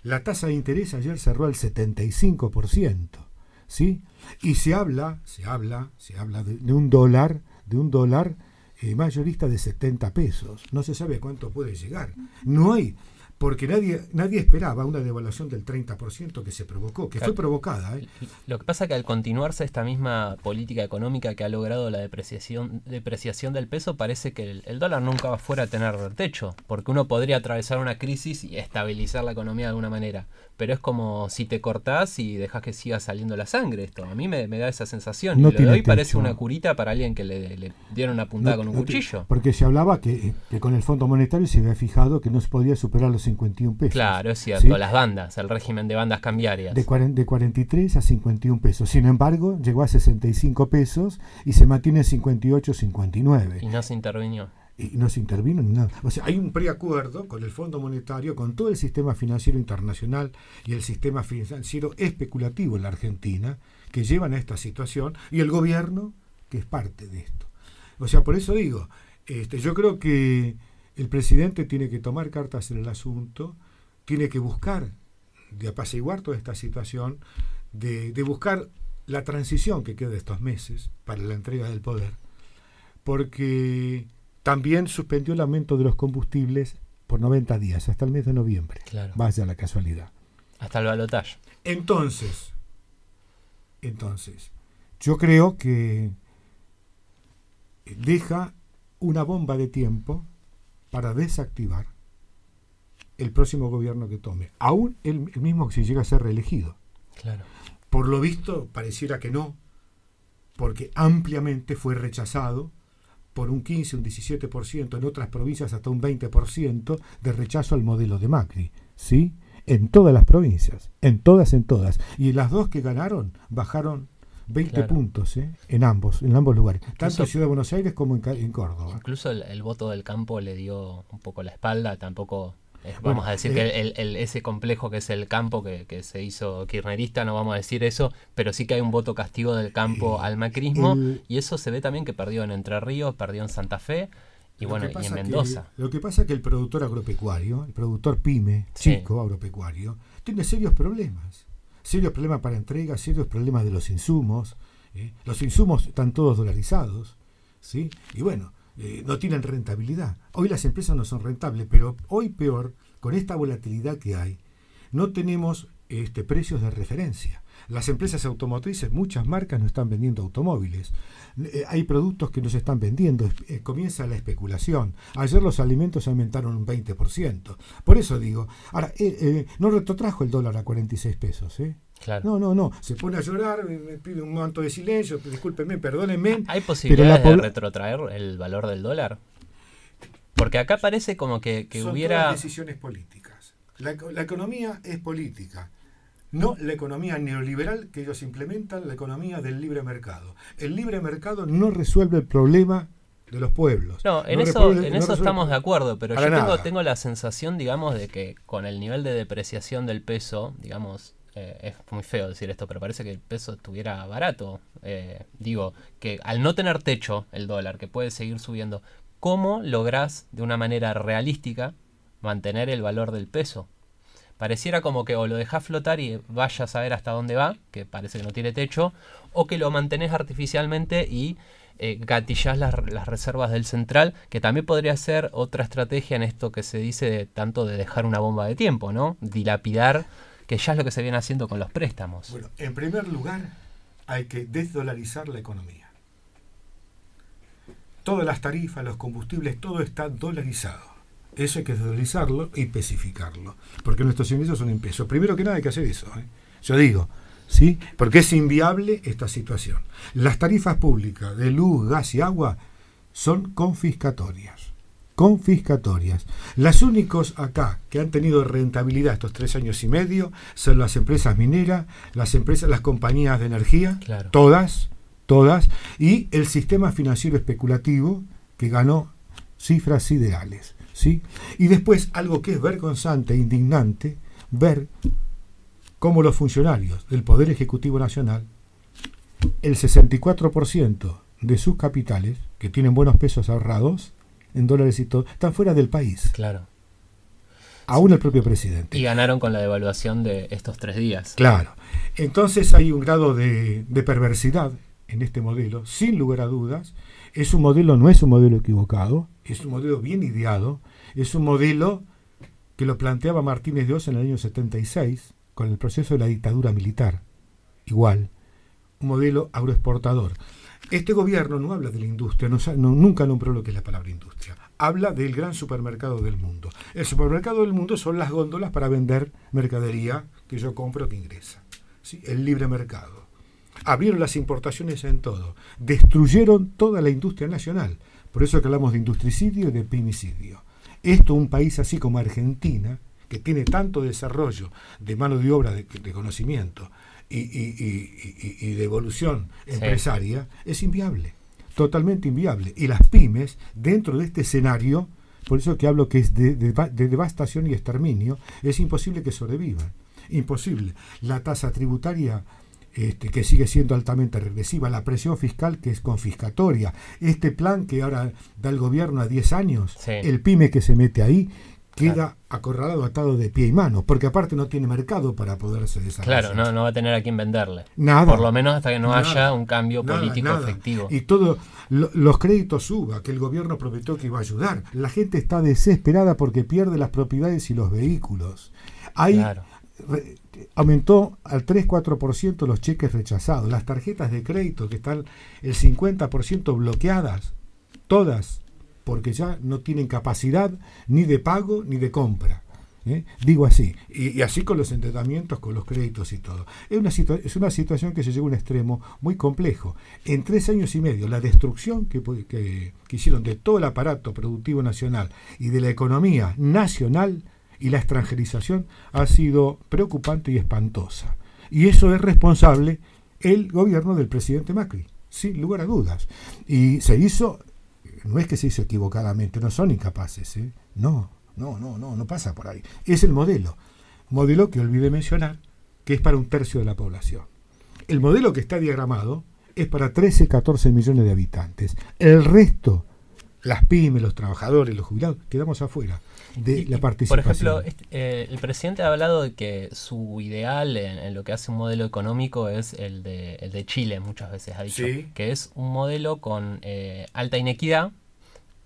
Speaker 4: La tasa de interés ayer cerró al 75%, ¿sí? Y se habla, se habla, se habla de, de un dólar, de un dólar eh, mayorista de 70 pesos. No se sabe a cuánto puede llegar. No hay, porque nadie, nadie esperaba una devaluación del 30% que se provocó, que
Speaker 1: Claro.
Speaker 4: fue provocada. ¿eh?
Speaker 1: Lo que pasa es que al continuarse esta misma política económica que ha logrado la depreciación, depreciación del peso, parece que el, el dólar nunca va fuera a tener techo, porque uno podría atravesar una crisis y estabilizar la economía de alguna manera. Pero es como si te cortás y dejas que siga saliendo la sangre esto. A mí me, me da esa sensación.
Speaker 4: No
Speaker 1: y lo parece una curita para alguien que le, le dieron una puntada
Speaker 4: No-
Speaker 1: con un
Speaker 4: no te-
Speaker 1: cuchillo.
Speaker 4: Porque se hablaba que, que con el Fondo Monetario se había fijado que no se podía superar los 51 pesos.
Speaker 1: Claro, es cierto.
Speaker 4: ¿sí?
Speaker 1: Las bandas, el régimen de bandas cambiarias.
Speaker 4: De, de 43 a 51 pesos. Sin embargo, llegó a 65 pesos y se mantiene en 58, 59.
Speaker 1: Y no se intervinió.
Speaker 4: Y no se intervino ni nada. O sea, hay un preacuerdo con el Fondo Monetario, con todo el sistema financiero internacional y el sistema financiero especulativo en la Argentina, que llevan a esta situación, y el gobierno, que es parte de esto. O sea, por eso digo, este, yo creo que el presidente tiene que tomar cartas en el asunto, tiene que buscar de apaciguar toda esta situación, de, de buscar la transición que queda de estos meses para la entrega del poder, porque también suspendió el aumento de los combustibles por 90 días, hasta el mes de noviembre.
Speaker 1: Claro.
Speaker 4: Vaya la casualidad.
Speaker 1: Hasta el balotaje.
Speaker 4: Entonces, entonces, yo creo que deja una bomba de tiempo para desactivar el próximo gobierno que tome, aún el, el mismo si llega a ser reelegido.
Speaker 1: Claro.
Speaker 4: Por lo visto, pareciera que no, porque ampliamente fue rechazado por un 15, un 17%, en otras provincias hasta un 20% de rechazo al modelo de Macri, ¿sí? En todas las provincias, en todas, en todas. Y las dos que ganaron bajaron 20
Speaker 1: Claro.
Speaker 4: puntos, ¿eh? En ambos, en ambos lugares, tanto en Ciudad de Buenos Aires como en, en Córdoba.
Speaker 1: Incluso el, el voto del campo le dio un poco la espalda, tampoco
Speaker 4: Bueno,
Speaker 1: vamos a decir
Speaker 4: eh,
Speaker 1: que el- el- ese complejo que es el campo que, que se hizo kirchnerista, no vamos a decir eso, pero sí que hay un voto castigo del campo
Speaker 4: Eh,
Speaker 1: al macrismo
Speaker 4: el-
Speaker 1: y eso se ve también que perdió en Entre Ríos, perdió en Santa Fe y bueno, y en
Speaker 4: que-
Speaker 1: Mendoza.
Speaker 4: lo que pasa es que el productor agropecuario, el productor pyme,
Speaker 1: Sí.
Speaker 4: chico agropecuario, tiene serios problemas. Serios problemas para entrega, serios problemas de los insumos. ¿eh? Los insumos están todos dolarizados. ¿sí? Y bueno, eh, no tienen rentabilidad. Hoy las empresas no son rentables, pero hoy peor, con esta volatilidad que hay, no tenemos este, precios de referencia. Las empresas automotrices, muchas marcas no están vendiendo automóviles. Eh, hay productos que no se están vendiendo. Eh, comienza la especulación. Ayer los alimentos aumentaron un 20%. Por eso digo, ahora, eh, eh, no retrotrajo el dólar a 46 pesos. ¿eh?
Speaker 1: Claro.
Speaker 4: No, no, no. Se pone a llorar, me, me pide un manto de silencio, discúlpenme, perdónenme.
Speaker 1: ¿Hay posibilidades
Speaker 4: la
Speaker 1: de retrotraer el valor del dólar? Porque acá parece como que, que
Speaker 4: Son
Speaker 1: hubiera...
Speaker 4: todas decisiones políticas. La, eco- la economía es política. no la economía neoliberal que ellos implementan, la economía del libre mercado. El libre mercado no resuelve el problema de los pueblos.
Speaker 1: No, en eso,
Speaker 4: resuelve-
Speaker 1: en
Speaker 4: no
Speaker 1: eso estamos de acuerdo, pero yo tengo, tengo la sensación, digamos, de que con el nivel de depreciación del peso, digamos, eh, es muy feo decir esto, pero parece que el peso estuviera barato. Eh, digo, que al no tener techo el dólar, que puede seguir subiendo, ¿cómo lográs de una manera realística mantener el valor del peso? Pareciera como que o lo dejás flotar y vayas a ver hasta dónde va, que parece que no tiene techo, o que lo mantenés artificialmente y eh, gatillás las, las reservas del central, que también podría ser otra estrategia en esto que se dice de tanto de dejar una bomba de tiempo, ¿no? Dilapidar, que ya es lo que se viene haciendo con los préstamos.
Speaker 4: Bueno, en primer lugar, hay que desdolarizar la economía. Todas las tarifas, los combustibles, todo está dolarizado. Eso hay que desdolarizarlo y especificarlo. Porque nuestros ingresos son en pesos. Primero que nada hay que hacer eso. ¿eh? Yo digo, ¿sí? Porque es inviable esta situación. Las tarifas públicas de luz, gas y agua son confiscatorias. Confiscatorias. Las únicos acá que han tenido rentabilidad estos tres años y medio son las empresas mineras, las empresas, las compañías de energía,
Speaker 1: Claro.
Speaker 4: todas, todas, y el sistema financiero especulativo que ganó cifras ideales. ¿sí? Y después algo que es vergonzante e indignante, ver cómo los funcionarios del Poder Ejecutivo Nacional, el 64% de sus capitales, que tienen buenos pesos ahorrados, en dólares y todo, están fuera del país.
Speaker 1: Claro.
Speaker 4: Aún el propio presidente.
Speaker 1: Y ganaron con la devaluación de estos tres días.
Speaker 4: Claro. Entonces hay un grado de, de perversidad en este modelo, sin lugar a dudas. Es un modelo, no es un modelo equivocado, es un modelo bien ideado, es un modelo que lo planteaba Martínez de Oz en el año 76, con el proceso de la dictadura militar. Igual, un modelo agroexportador. Este gobierno no habla de la industria, no, nunca nombró lo que es la palabra industria. Habla del gran supermercado del mundo. El supermercado del mundo son las góndolas para vender mercadería que yo compro que ingresa. ¿sí? El libre mercado. Abrieron las importaciones en todo. Destruyeron toda la industria nacional. Por eso hablamos de industricidio y de pinicidio. Esto, un país así como Argentina, que tiene tanto desarrollo de mano de obra, de conocimiento y, y- y- de evolución
Speaker 1: Sí.
Speaker 4: empresaria, es inviable. Totalmente inviable. Y las pymes, dentro de este escenario, por eso que hablo que es de, de- de devastación y exterminio, es imposible que sobrevivan. Imposible. La tasa tributaria este, que sigue siendo altamente regresiva, la presión fiscal que es confiscatoria, este plan que ahora da el gobierno a 10 años,
Speaker 1: Sí.
Speaker 4: el pyme que se mete ahí, queda
Speaker 1: Claro.
Speaker 4: acorralado, atado de pie y mano, porque aparte no tiene mercado para poderse desarrollar.
Speaker 1: Claro, no, no va a tener a quién venderle.
Speaker 4: Nada.
Speaker 1: Por lo menos hasta que no
Speaker 4: Nada.
Speaker 1: haya un cambio
Speaker 4: Nada,
Speaker 1: político
Speaker 4: nada.
Speaker 1: efectivo.
Speaker 4: Y todo, lo- los créditos suba, que el gobierno prometió que iba a ayudar. La gente está desesperada porque pierde las propiedades y los vehículos. Hay,
Speaker 1: Claro.
Speaker 4: re- aumentó al 3-4% los cheques rechazados. Las tarjetas de crédito que están el 50% bloqueadas, todas, porque ya no tienen capacidad ni de pago ni de compra. ¿eh? Digo así, y, así con los endeudamientos, con los créditos y todo. Es una, es una situación que se llega a un extremo muy complejo. En tres años y medio, la destrucción que- que hicieron de todo el aparato productivo nacional y de la economía nacional y la extranjerización ha sido preocupante y espantosa. Y eso es responsable el gobierno del presidente Macri, sin lugar a dudas. Y se hizo, no es que se hizo equivocadamente, no son incapaces, ¿eh? no, no, no, no, no pasa por ahí. Es el modelo, modelo que olvidé mencionar, que es para un tercio de la población. El modelo que está diagramado es para 13, 14 millones de habitantes. El resto, las pymes, los trabajadores, los jubilados, quedamos afuera de
Speaker 1: Y-
Speaker 4: la
Speaker 1: y,
Speaker 4: participación.
Speaker 1: Por ejemplo, este, eh, el presidente ha hablado de que su ideal en, en lo que hace un modelo económico es el de, el de Chile, muchas veces ha dicho.
Speaker 4: Sí.
Speaker 1: Que es un modelo con eh, alta inequidad,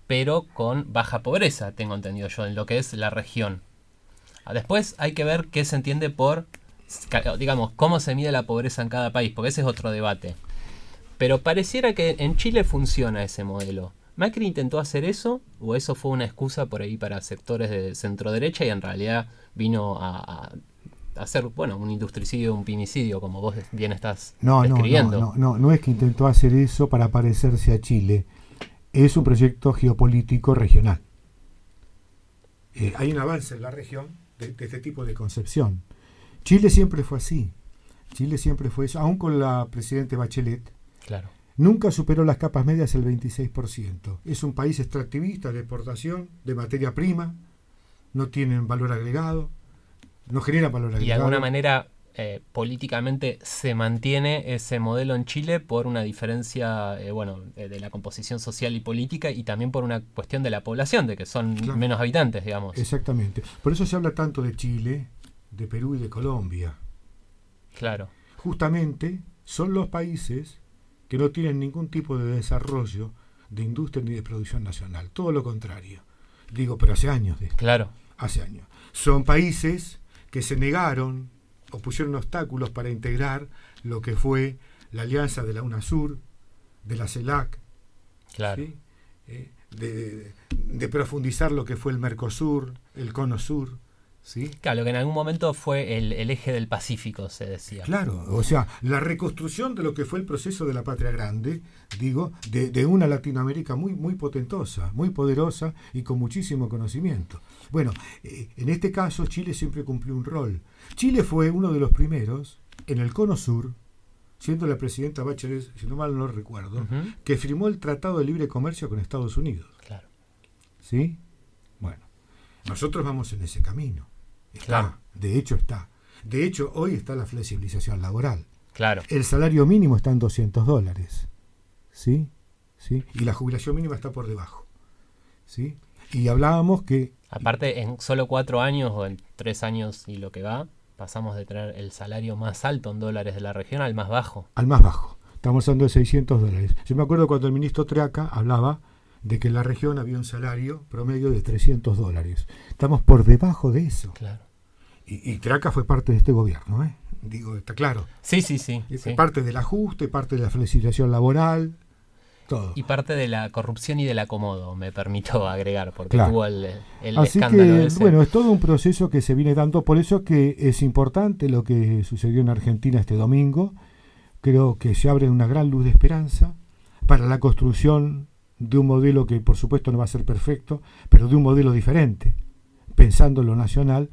Speaker 1: pero con baja pobreza, tengo entendido yo, en lo que es la región. Ah, Después hay que ver qué se entiende por, digamos, cómo se mide la pobreza en cada país, porque ese es otro debate. Pero pareciera que en Chile funciona ese modelo. ¿Macri intentó hacer eso o eso fue una excusa por ahí para sectores de centro derecha y en realidad vino a, a hacer, bueno, un industricidio, un pinicidio, como vos bien estás
Speaker 4: No, no,
Speaker 1: describiendo?
Speaker 4: no, no, no, no es que intentó hacer eso para parecerse a Chile. Es un proyecto geopolítico regional. Eh, hay un avance en la región de, de este tipo de concepción, Chile siempre fue así. Chile siempre fue eso, aún con la presidente Bachelet.
Speaker 1: Claro.
Speaker 4: Nunca superó las capas medias el 26%. Es un país extractivista de exportación de materia prima, no tienen valor agregado, no generan valor agregado.
Speaker 1: Y de alguna manera eh, políticamente se mantiene ese modelo en Chile por una diferencia eh, bueno de, de la composición social y política y también por una cuestión de la población, de que son
Speaker 4: Claro.
Speaker 1: menos habitantes, digamos.
Speaker 4: Exactamente. Por eso se habla tanto de Chile, de Perú y de Colombia.
Speaker 1: Claro.
Speaker 4: Justamente son los países que no tienen ningún tipo de desarrollo de industria ni de producción nacional. Todo lo contrario. Digo, pero hace años de esto.
Speaker 1: Claro.
Speaker 4: hace años. Son países que se negaron o pusieron obstáculos para integrar lo que fue la alianza de la UNASUR, de la CELAC,
Speaker 1: Claro.
Speaker 4: ¿sí? Eh, de, de- de profundizar lo que fue el Mercosur, el Cono Sur. ¿Sí?
Speaker 1: Claro, que en algún momento fue el, el eje del Pacífico, se decía.
Speaker 4: Claro, o sea, la reconstrucción de lo que fue el proceso de la patria grande, digo, de, de una Latinoamérica muy, muy potentosa, muy poderosa y con muchísimo conocimiento. Bueno, eh, en este caso Chile siempre cumplió un rol. Chile fue uno de los primeros en el Cono Sur, siendo la presidenta Bachelet, si no mal no recuerdo, que firmó el Tratado de Libre Comercio con Estados Unidos.
Speaker 1: Claro.
Speaker 4: ¿Sí? Bueno, nosotros vamos en ese camino. Está,
Speaker 1: Claro.
Speaker 4: de hecho está. De hecho, hoy está la flexibilización laboral.
Speaker 1: Claro.
Speaker 4: El salario mínimo está en 200 dólares. ¿Sí? ¿Sí? Y la jubilación mínima está por debajo. ¿Sí? Y hablábamos que
Speaker 1: Aparte, en solo cuatro años o en tres años y lo que va, pasamos de tener el salario más alto en dólares de la región al más bajo.
Speaker 4: al más bajo, estamos hablando de 600 dólares. Yo me acuerdo cuando el ministro Traca hablaba de que en la región había un salario promedio de 300 dólares. Estamos por debajo de eso.
Speaker 1: Claro.
Speaker 4: Y, y Traca fue parte de este gobierno, ¿eh? Digo, está claro.
Speaker 1: Sí, sí, sí.
Speaker 4: Es
Speaker 1: sí.
Speaker 4: parte del ajuste, parte de la flexibilización laboral, todo.
Speaker 1: Y parte de la corrupción y del acomodo, me permito agregar, porque
Speaker 4: Claro.
Speaker 1: tuvo el, el
Speaker 4: Así
Speaker 1: escándalo
Speaker 4: que,
Speaker 1: ese.
Speaker 4: bueno, es todo un proceso que se viene dando, por eso que es importante lo que sucedió en Argentina este domingo. Creo que se abre una gran luz de esperanza para la construcción de un modelo que, por supuesto, no va a ser perfecto, pero de un modelo diferente, pensando en lo nacional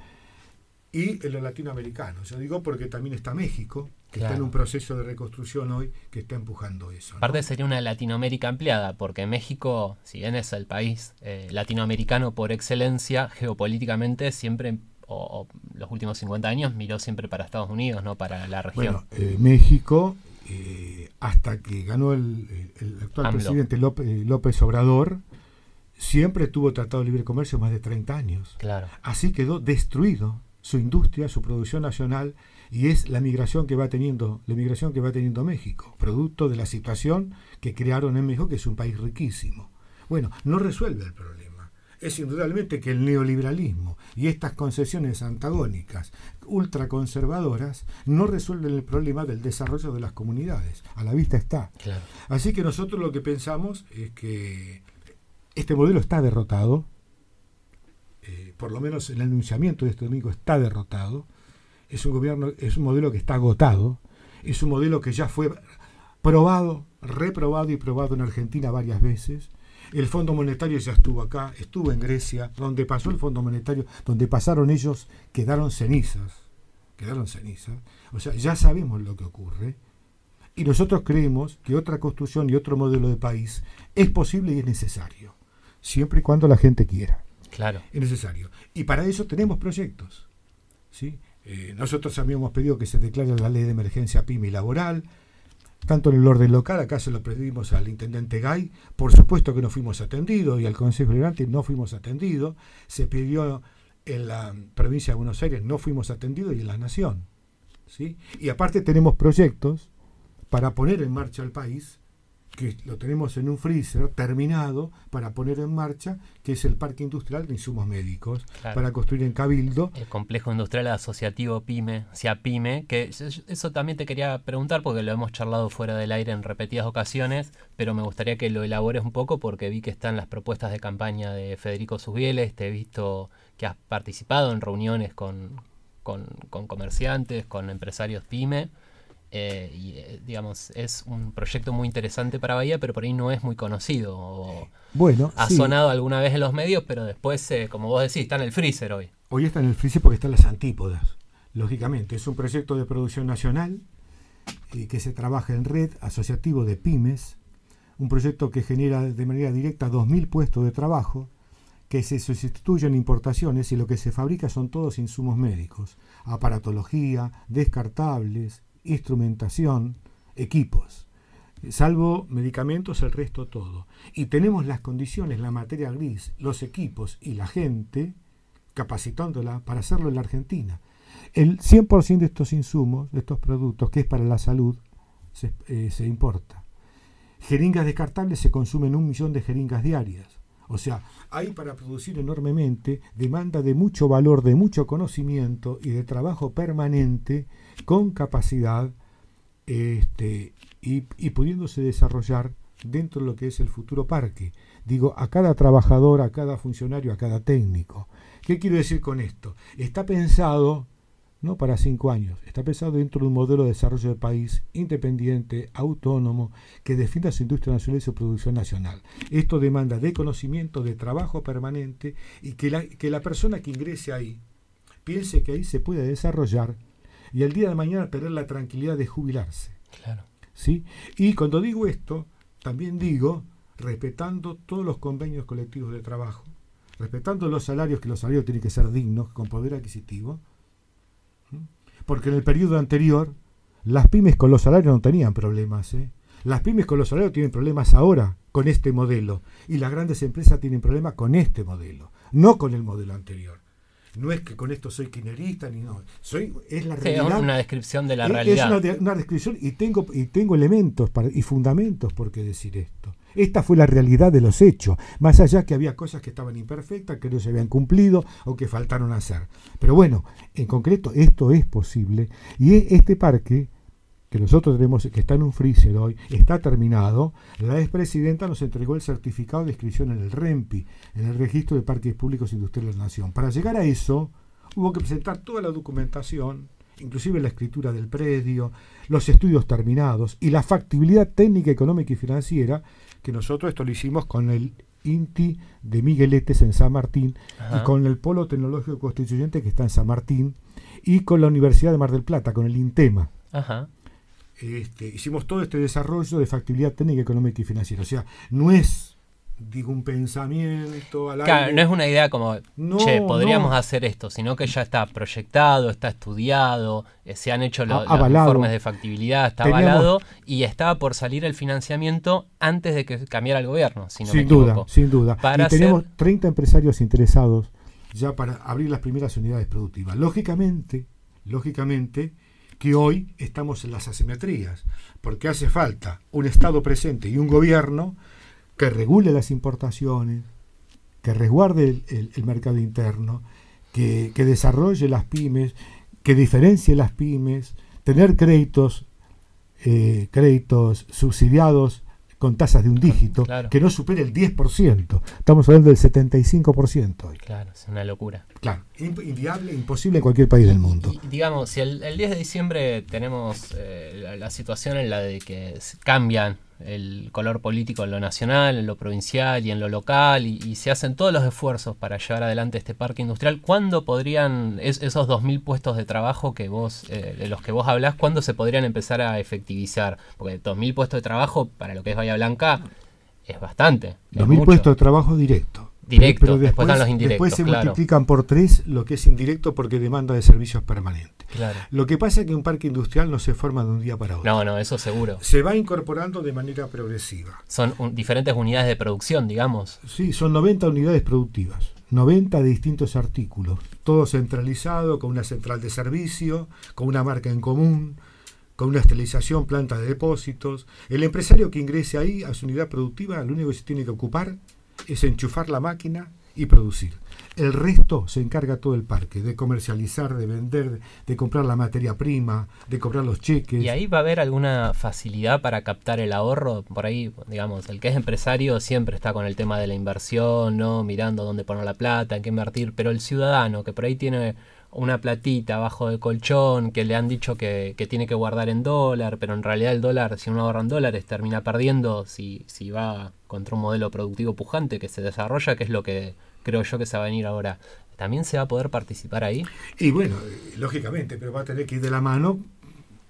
Speaker 4: y en lo latinoamericano. Yo digo porque también está México, que está en un proceso de reconstrucción hoy que está empujando eso. ¿no?
Speaker 1: Aparte sería una Latinoamérica ampliada, porque México, si bien es el país eh, latinoamericano por excelencia, geopolíticamente siempre, o, o los últimos 50 años, miró siempre para Estados Unidos, no para la región.
Speaker 4: Bueno, eh, México, eh, hasta que ganó el, el- actual
Speaker 1: AMLO.
Speaker 4: presidente López, eh, López Obrador, siempre tuvo tratado de libre comercio más de 30 años.
Speaker 1: claro,
Speaker 4: Así quedó destruido su industria, su producción nacional, y es la migración que va teniendo, la migración que va teniendo México, producto de la situación que crearon en México, que es un país riquísimo. Bueno, no resuelve el problema. Es indudablemente que el neoliberalismo y estas concesiones antagónicas, ultraconservadoras, no resuelven el problema del desarrollo de las comunidades. A la vista está.
Speaker 1: claro.
Speaker 4: Así que nosotros lo que pensamos es que este modelo está derrotado, eh, por lo menos el enunciamiento de este domingo está derrotado, es un gobierno, es un modelo que está agotado, es un modelo que ya fue probado, reprobado y probado en Argentina varias veces. El Fondo Monetario ya estuvo acá, estuvo en Grecia, donde pasó el Fondo Monetario, donde pasaron ellos, quedaron cenizas, quedaron cenizas. O sea, ya sabemos lo que ocurre. Y nosotros creemos que otra construcción y otro modelo de país es posible y es necesario, siempre y cuando la gente quiera.
Speaker 1: Claro,
Speaker 4: Es necesario. Y para eso tenemos proyectos. ¿sí? Eh, nosotros habíamos pedido que se declare la ley de emergencia PYME laboral, tanto en el orden local, acá se lo pedimos al intendente Gay, por supuesto que no fuimos atendidos, y al Consejo Liberante no fuimos atendidos, se pidió en la provincia de Buenos Aires, no fuimos atendidos, y en la Nación. ¿sí? Y aparte tenemos proyectos para poner en marcha el país, que lo tenemos en un freezer terminado para poner en marcha, que es el Parque Industrial de Insumos Médicos,
Speaker 1: Claro.
Speaker 4: para construir en Cabildo.
Speaker 1: el complejo industrial asociativo PYME, sea PYME, que eso también te quería preguntar porque lo hemos charlado fuera del aire en repetidas ocasiones, pero me gustaría que lo elabores un poco porque vi que están las propuestas de campaña de Federico Susbieles, te he visto que has participado en reuniones con, con, con comerciantes, con empresarios PYME. Eh, y eh, digamos, es un proyecto muy interesante para Bahía, pero por ahí no es muy conocido. o
Speaker 4: Bueno,
Speaker 1: ha
Speaker 4: sí,
Speaker 1: sonado alguna vez en los medios, pero después, eh, como vos decís, está en el freezer hoy.
Speaker 4: hoy está en el freezer porque están las antípodas. lógicamente, es un proyecto de producción nacional y que se trabaja en red asociativo de pymes, un proyecto que genera de manera directa 2.000 puestos de trabajo, que se sustituyen importaciones y lo que se fabrica son todos insumos médicos, aparatología, descartables, instrumentación, equipos. Salvo medicamentos, el resto todo. Y tenemos las condiciones, la materia gris, los equipos y la gente capacitándola para hacerlo en la Argentina. El 100% de estos insumos, de estos productos, que es para la salud, se, eh, se importa. Jeringas descartables se consumen un millón de jeringas diarias. O sea, hay para producir enormemente demanda de mucho valor, de mucho conocimiento y de trabajo permanente con capacidad este, y, pudiéndose desarrollar dentro de lo que es el futuro parque. Digo, a cada trabajador, a cada funcionario, a cada técnico. ¿Qué quiero decir con esto? Está pensado no para cinco años, está pensado dentro de un modelo de desarrollo del país independiente, autónomo, que defienda su industria nacional y su producción nacional. Esto demanda de conocimiento, de trabajo permanente y que la, que la persona que ingrese ahí piense que ahí se puede desarrollar y el día de mañana tener la tranquilidad de jubilarse.
Speaker 1: Claro.
Speaker 4: ¿sí? Y cuando digo esto, también digo respetando todos los convenios colectivos de trabajo, respetando los salarios, que los salarios tienen que ser dignos, con poder adquisitivo, porque en el periodo anterior las pymes con los salarios no tenían problemas. ¿eh? Las pymes con los salarios tienen problemas ahora con este modelo y las grandes empresas tienen problemas con este modelo, no con el modelo anterior. No es que con esto soy quinerista ni no, soy es la realidad.
Speaker 1: una descripción de la
Speaker 4: Es-
Speaker 1: realidad.
Speaker 4: Es una descripción y tengo, y tengo elementos para- y fundamentos por qué decir esto. Esta fue la realidad de los hechos, más allá que había cosas que estaban imperfectas, que no se habían cumplido o que faltaron hacer. Pero bueno, en concreto esto es posible y e- este parque que nosotros tenemos, que está en un freezer hoy, está terminado. La expresidenta nos entregó el certificado de inscripción en el REMPI, en el Registro de Parques Públicos Industriales de la Nación. Para llegar a eso, hubo que presentar toda la documentación, inclusive la escritura del predio, los estudios terminados y la factibilidad técnica, económica y financiera, que nosotros esto lo hicimos con el INTI de Migueletes en San Martín
Speaker 1: Ajá.
Speaker 4: y con el Polo Tecnológico Constituyente que está en San Martín y con la Universidad de Mar del Plata, con el INTEMA.
Speaker 1: Ajá.
Speaker 4: Este, hicimos todo este desarrollo de factibilidad técnica, económica y financiera. O sea, no es, digo, un pensamiento al
Speaker 1: Claro, no es una idea como,
Speaker 4: No,
Speaker 1: che, podríamos
Speaker 4: no.
Speaker 1: hacer esto, sino que ya está proyectado, está estudiado, eh, se han hecho lo-
Speaker 4: A-
Speaker 1: los informes de factibilidad, está
Speaker 4: Teníamos-
Speaker 1: avalado y estaba por salir el financiamiento antes de que cambiara el gobierno, si no me
Speaker 4: sin duda,
Speaker 1: equivoco.
Speaker 4: sin duda.
Speaker 1: Para
Speaker 4: y tenemos
Speaker 1: hacer-
Speaker 4: 30 empresarios interesados ya para abrir las primeras unidades productivas. Lógicamente, lógicamente que hoy estamos en las asimetrías, porque hace falta un Estado presente y un gobierno que regule las importaciones, que resguarde el, mercado interno, que, que desarrolle las pymes, que diferencie las pymes, tener créditos, eh, créditos subsidiados con tasas de un dígito,
Speaker 1: Claro.
Speaker 4: que no supere el 10%. Estamos hablando del 75% hoy.
Speaker 1: Claro, es una locura.
Speaker 4: Claro, in- inviable, imposible en cualquier país del mundo.
Speaker 1: Y, digamos, si el, el 10 de diciembre tenemos eh, la, la situación en la de que cambian el color político en lo nacional, en lo provincial y en lo local, y, y se hacen todos los esfuerzos para llevar adelante este parque industrial, ¿cuándo podrían, es- esos 2.000 puestos de trabajo que vos, eh, de los que vos hablás, cuándo se podrían empezar a efectivizar? Porque 2.000 puestos de trabajo para lo que es Bahía Blanca es bastante. es
Speaker 4: 2.000
Speaker 1: mucho.
Speaker 4: puestos de trabajo directo.
Speaker 1: Directo, después están los indirectos,
Speaker 4: Después se
Speaker 1: claro.
Speaker 4: multiplican por tres lo que es indirecto porque demanda de servicios permanentes.
Speaker 1: Claro.
Speaker 4: Lo que pasa es que un parque industrial no se forma de un día para otro.
Speaker 1: No, no, eso seguro.
Speaker 4: Se va incorporando de manera progresiva.
Speaker 1: Son un- diferentes unidades de producción, digamos.
Speaker 4: Sí, son 90 unidades productivas, 90 de distintos artículos, todo centralizado, con una central de servicio, con una marca en común, con una esterilización, planta de depósitos. El empresario que ingrese ahí a su unidad productiva, lo único que se tiene que ocupar es enchufar la máquina y producir. El resto se encarga todo el parque, de comercializar, de vender, de, comprar la materia prima, de comprar los cheques.
Speaker 1: ¿Y ahí va a haber alguna facilidad para captar el ahorro? Por ahí, digamos, el que es empresario siempre está con el tema de la inversión, ¿no? Mirando dónde poner la plata, en qué invertir, pero el ciudadano que por ahí tiene una platita abajo del colchón, que le han dicho que, que tiene que guardar en dólar, pero en realidad el dólar, si uno ahorra en dólares, termina perdiendo si, si va contra un modelo productivo pujante que se desarrolla, que es lo que creo yo que se va a venir ahora. ¿también se va a poder participar ahí?
Speaker 4: Y bueno, lógicamente, pero va a tener que ir de la mano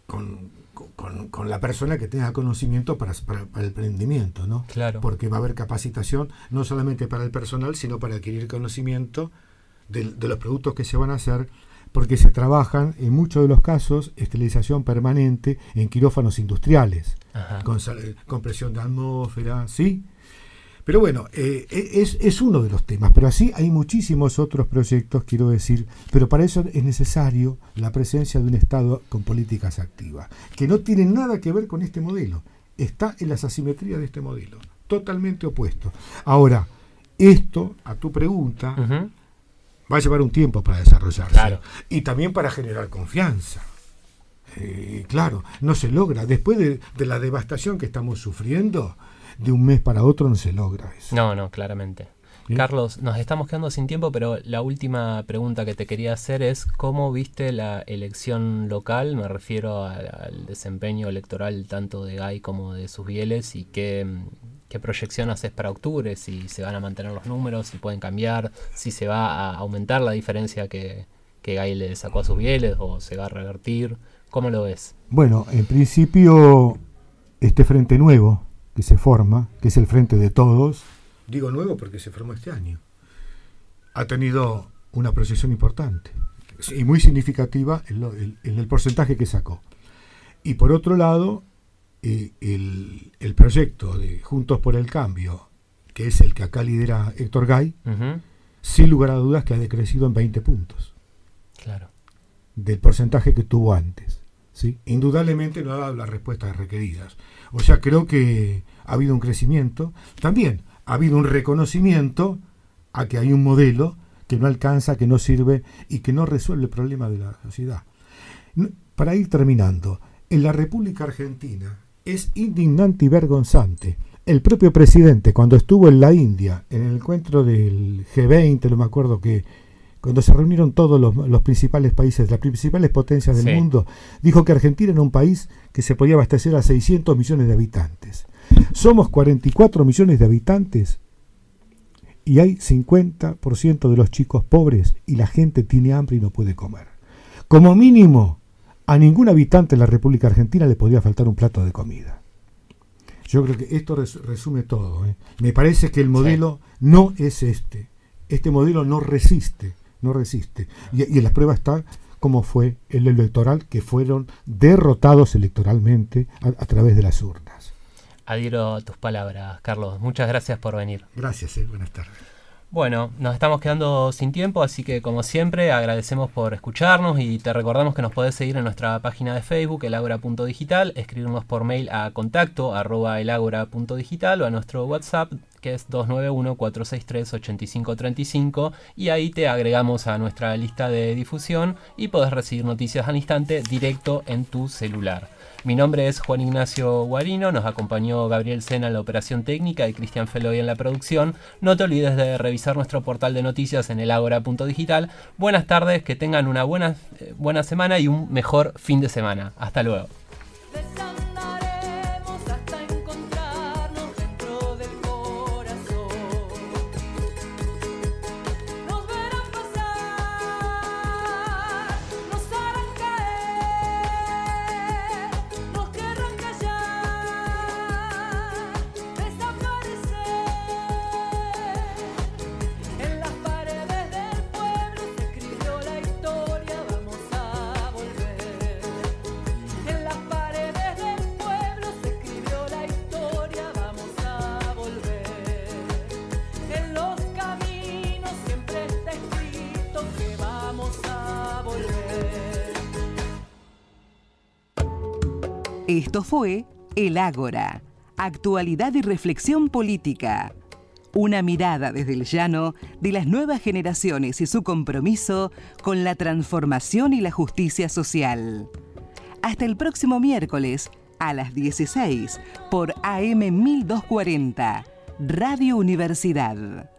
Speaker 4: con, con- con la persona que tenga conocimiento para, para- para el emprendimiento, ¿no?
Speaker 1: Claro.
Speaker 4: Porque va a haber capacitación no solamente para el personal, sino para adquirir conocimiento de, de los productos que se van a hacer, porque se trabajan, en muchos de los casos, esterilización permanente en quirófanos industriales con, sal- con presión de atmósfera, ¿sí? Pero bueno, eh, e- es, es uno de los temas, pero así hay muchísimos otros proyectos, quiero decir, pero para eso es necesario la presencia de un Estado con políticas activas, que no tiene nada que ver con este modelo, está en las asimetrías de este modelo, totalmente opuesto. Ahora, esto, a tu pregunta. Va a llevar un tiempo para desarrollarse.
Speaker 1: Claro.
Speaker 4: Y también para generar confianza. Eh, claro, no se logra. Después de, de la devastación que estamos sufriendo, de un mes para otro no se logra eso.
Speaker 1: No, no, claramente. Carlos, nos estamos quedando sin tiempo, pero la última pregunta que te quería hacer es ¿cómo viste la elección local? Me refiero al, al desempeño electoral tanto de Gay como de sus bieles y qué, qué proyección haces para octubre, si se van a mantener los números, si pueden cambiar, si se va a aumentar la diferencia que, que Gay le sacó a sus bieles o se va a revertir. ¿Cómo lo ves?
Speaker 4: Bueno, en principio, este frente nuevo que se forma, que es el frente de todos, digo nuevo porque se formó este año, ha tenido una proyección importante y muy significativa en, lo- en- en el porcentaje que sacó. Y por otro lado, eh, el, el proyecto de Juntos por el Cambio, que es el que acá lidera Héctor Gay, sin lugar a dudas que ha decrecido en 20 puntos
Speaker 1: Claro.
Speaker 4: del porcentaje que tuvo antes. ¿sí? Indudablemente no ha dado las respuestas requeridas. O sea, creo que ha habido un crecimiento. También ha habido un reconocimiento a que hay un modelo que no alcanza, que no sirve y que no resuelve el problema de la sociedad. Para ir terminando, en la República Argentina es indignante y vergonzante. El propio presidente, cuando estuvo en la India, en el encuentro del G20, no me acuerdo que, cuando se reunieron todos los, los principales países, las principales potencias del
Speaker 1: Sí.
Speaker 4: mundo, dijo que Argentina era un país que se podía abastecer a 600 millones de habitantes. Somos 44 millones de habitantes y hay 50% de los chicos pobres y la gente tiene hambre y no puede comer. Como mínimo, a ningún habitante de la República Argentina le podría faltar un plato de comida. Yo creo que esto res- resume todo. ¿eh? Me parece que el modelo no es este. Este modelo no resiste, no resiste. Y, y en la prueba está cómo fue el electoral, que fueron derrotados electoralmente a, a través de las urnas.
Speaker 1: Adhiero a tus palabras, Carlos. Muchas gracias por venir.
Speaker 4: Gracias, eh, buenas tardes.
Speaker 1: Bueno, nos estamos quedando sin tiempo, así que como siempre agradecemos por escucharnos y te recordamos que nos podés seguir en nuestra página de Facebook, elagora.digital, escribirnos por mail a contacto arroba elagora.digital o a nuestro WhatsApp que es 291-463-8535 y ahí te agregamos a nuestra lista de difusión y podés recibir noticias al instante directo en tu celular. Mi nombre es Juan Ignacio Guarino, nos acompañó Gabriel Sena en la operación técnica y Cristian Feloy en la producción. No te olvides de revisar nuestro portal de noticias en elagora.digital. Buenas tardes, que tengan una buena, eh, buena semana y un mejor fin de semana. Hasta luego.
Speaker 2: Fue El Ágora, actualidad y reflexión política. Una mirada desde el llano de las nuevas generaciones y su compromiso con la transformación y la justicia social. Hasta el próximo miércoles a las 16 por AM 1240, Radio Universidad.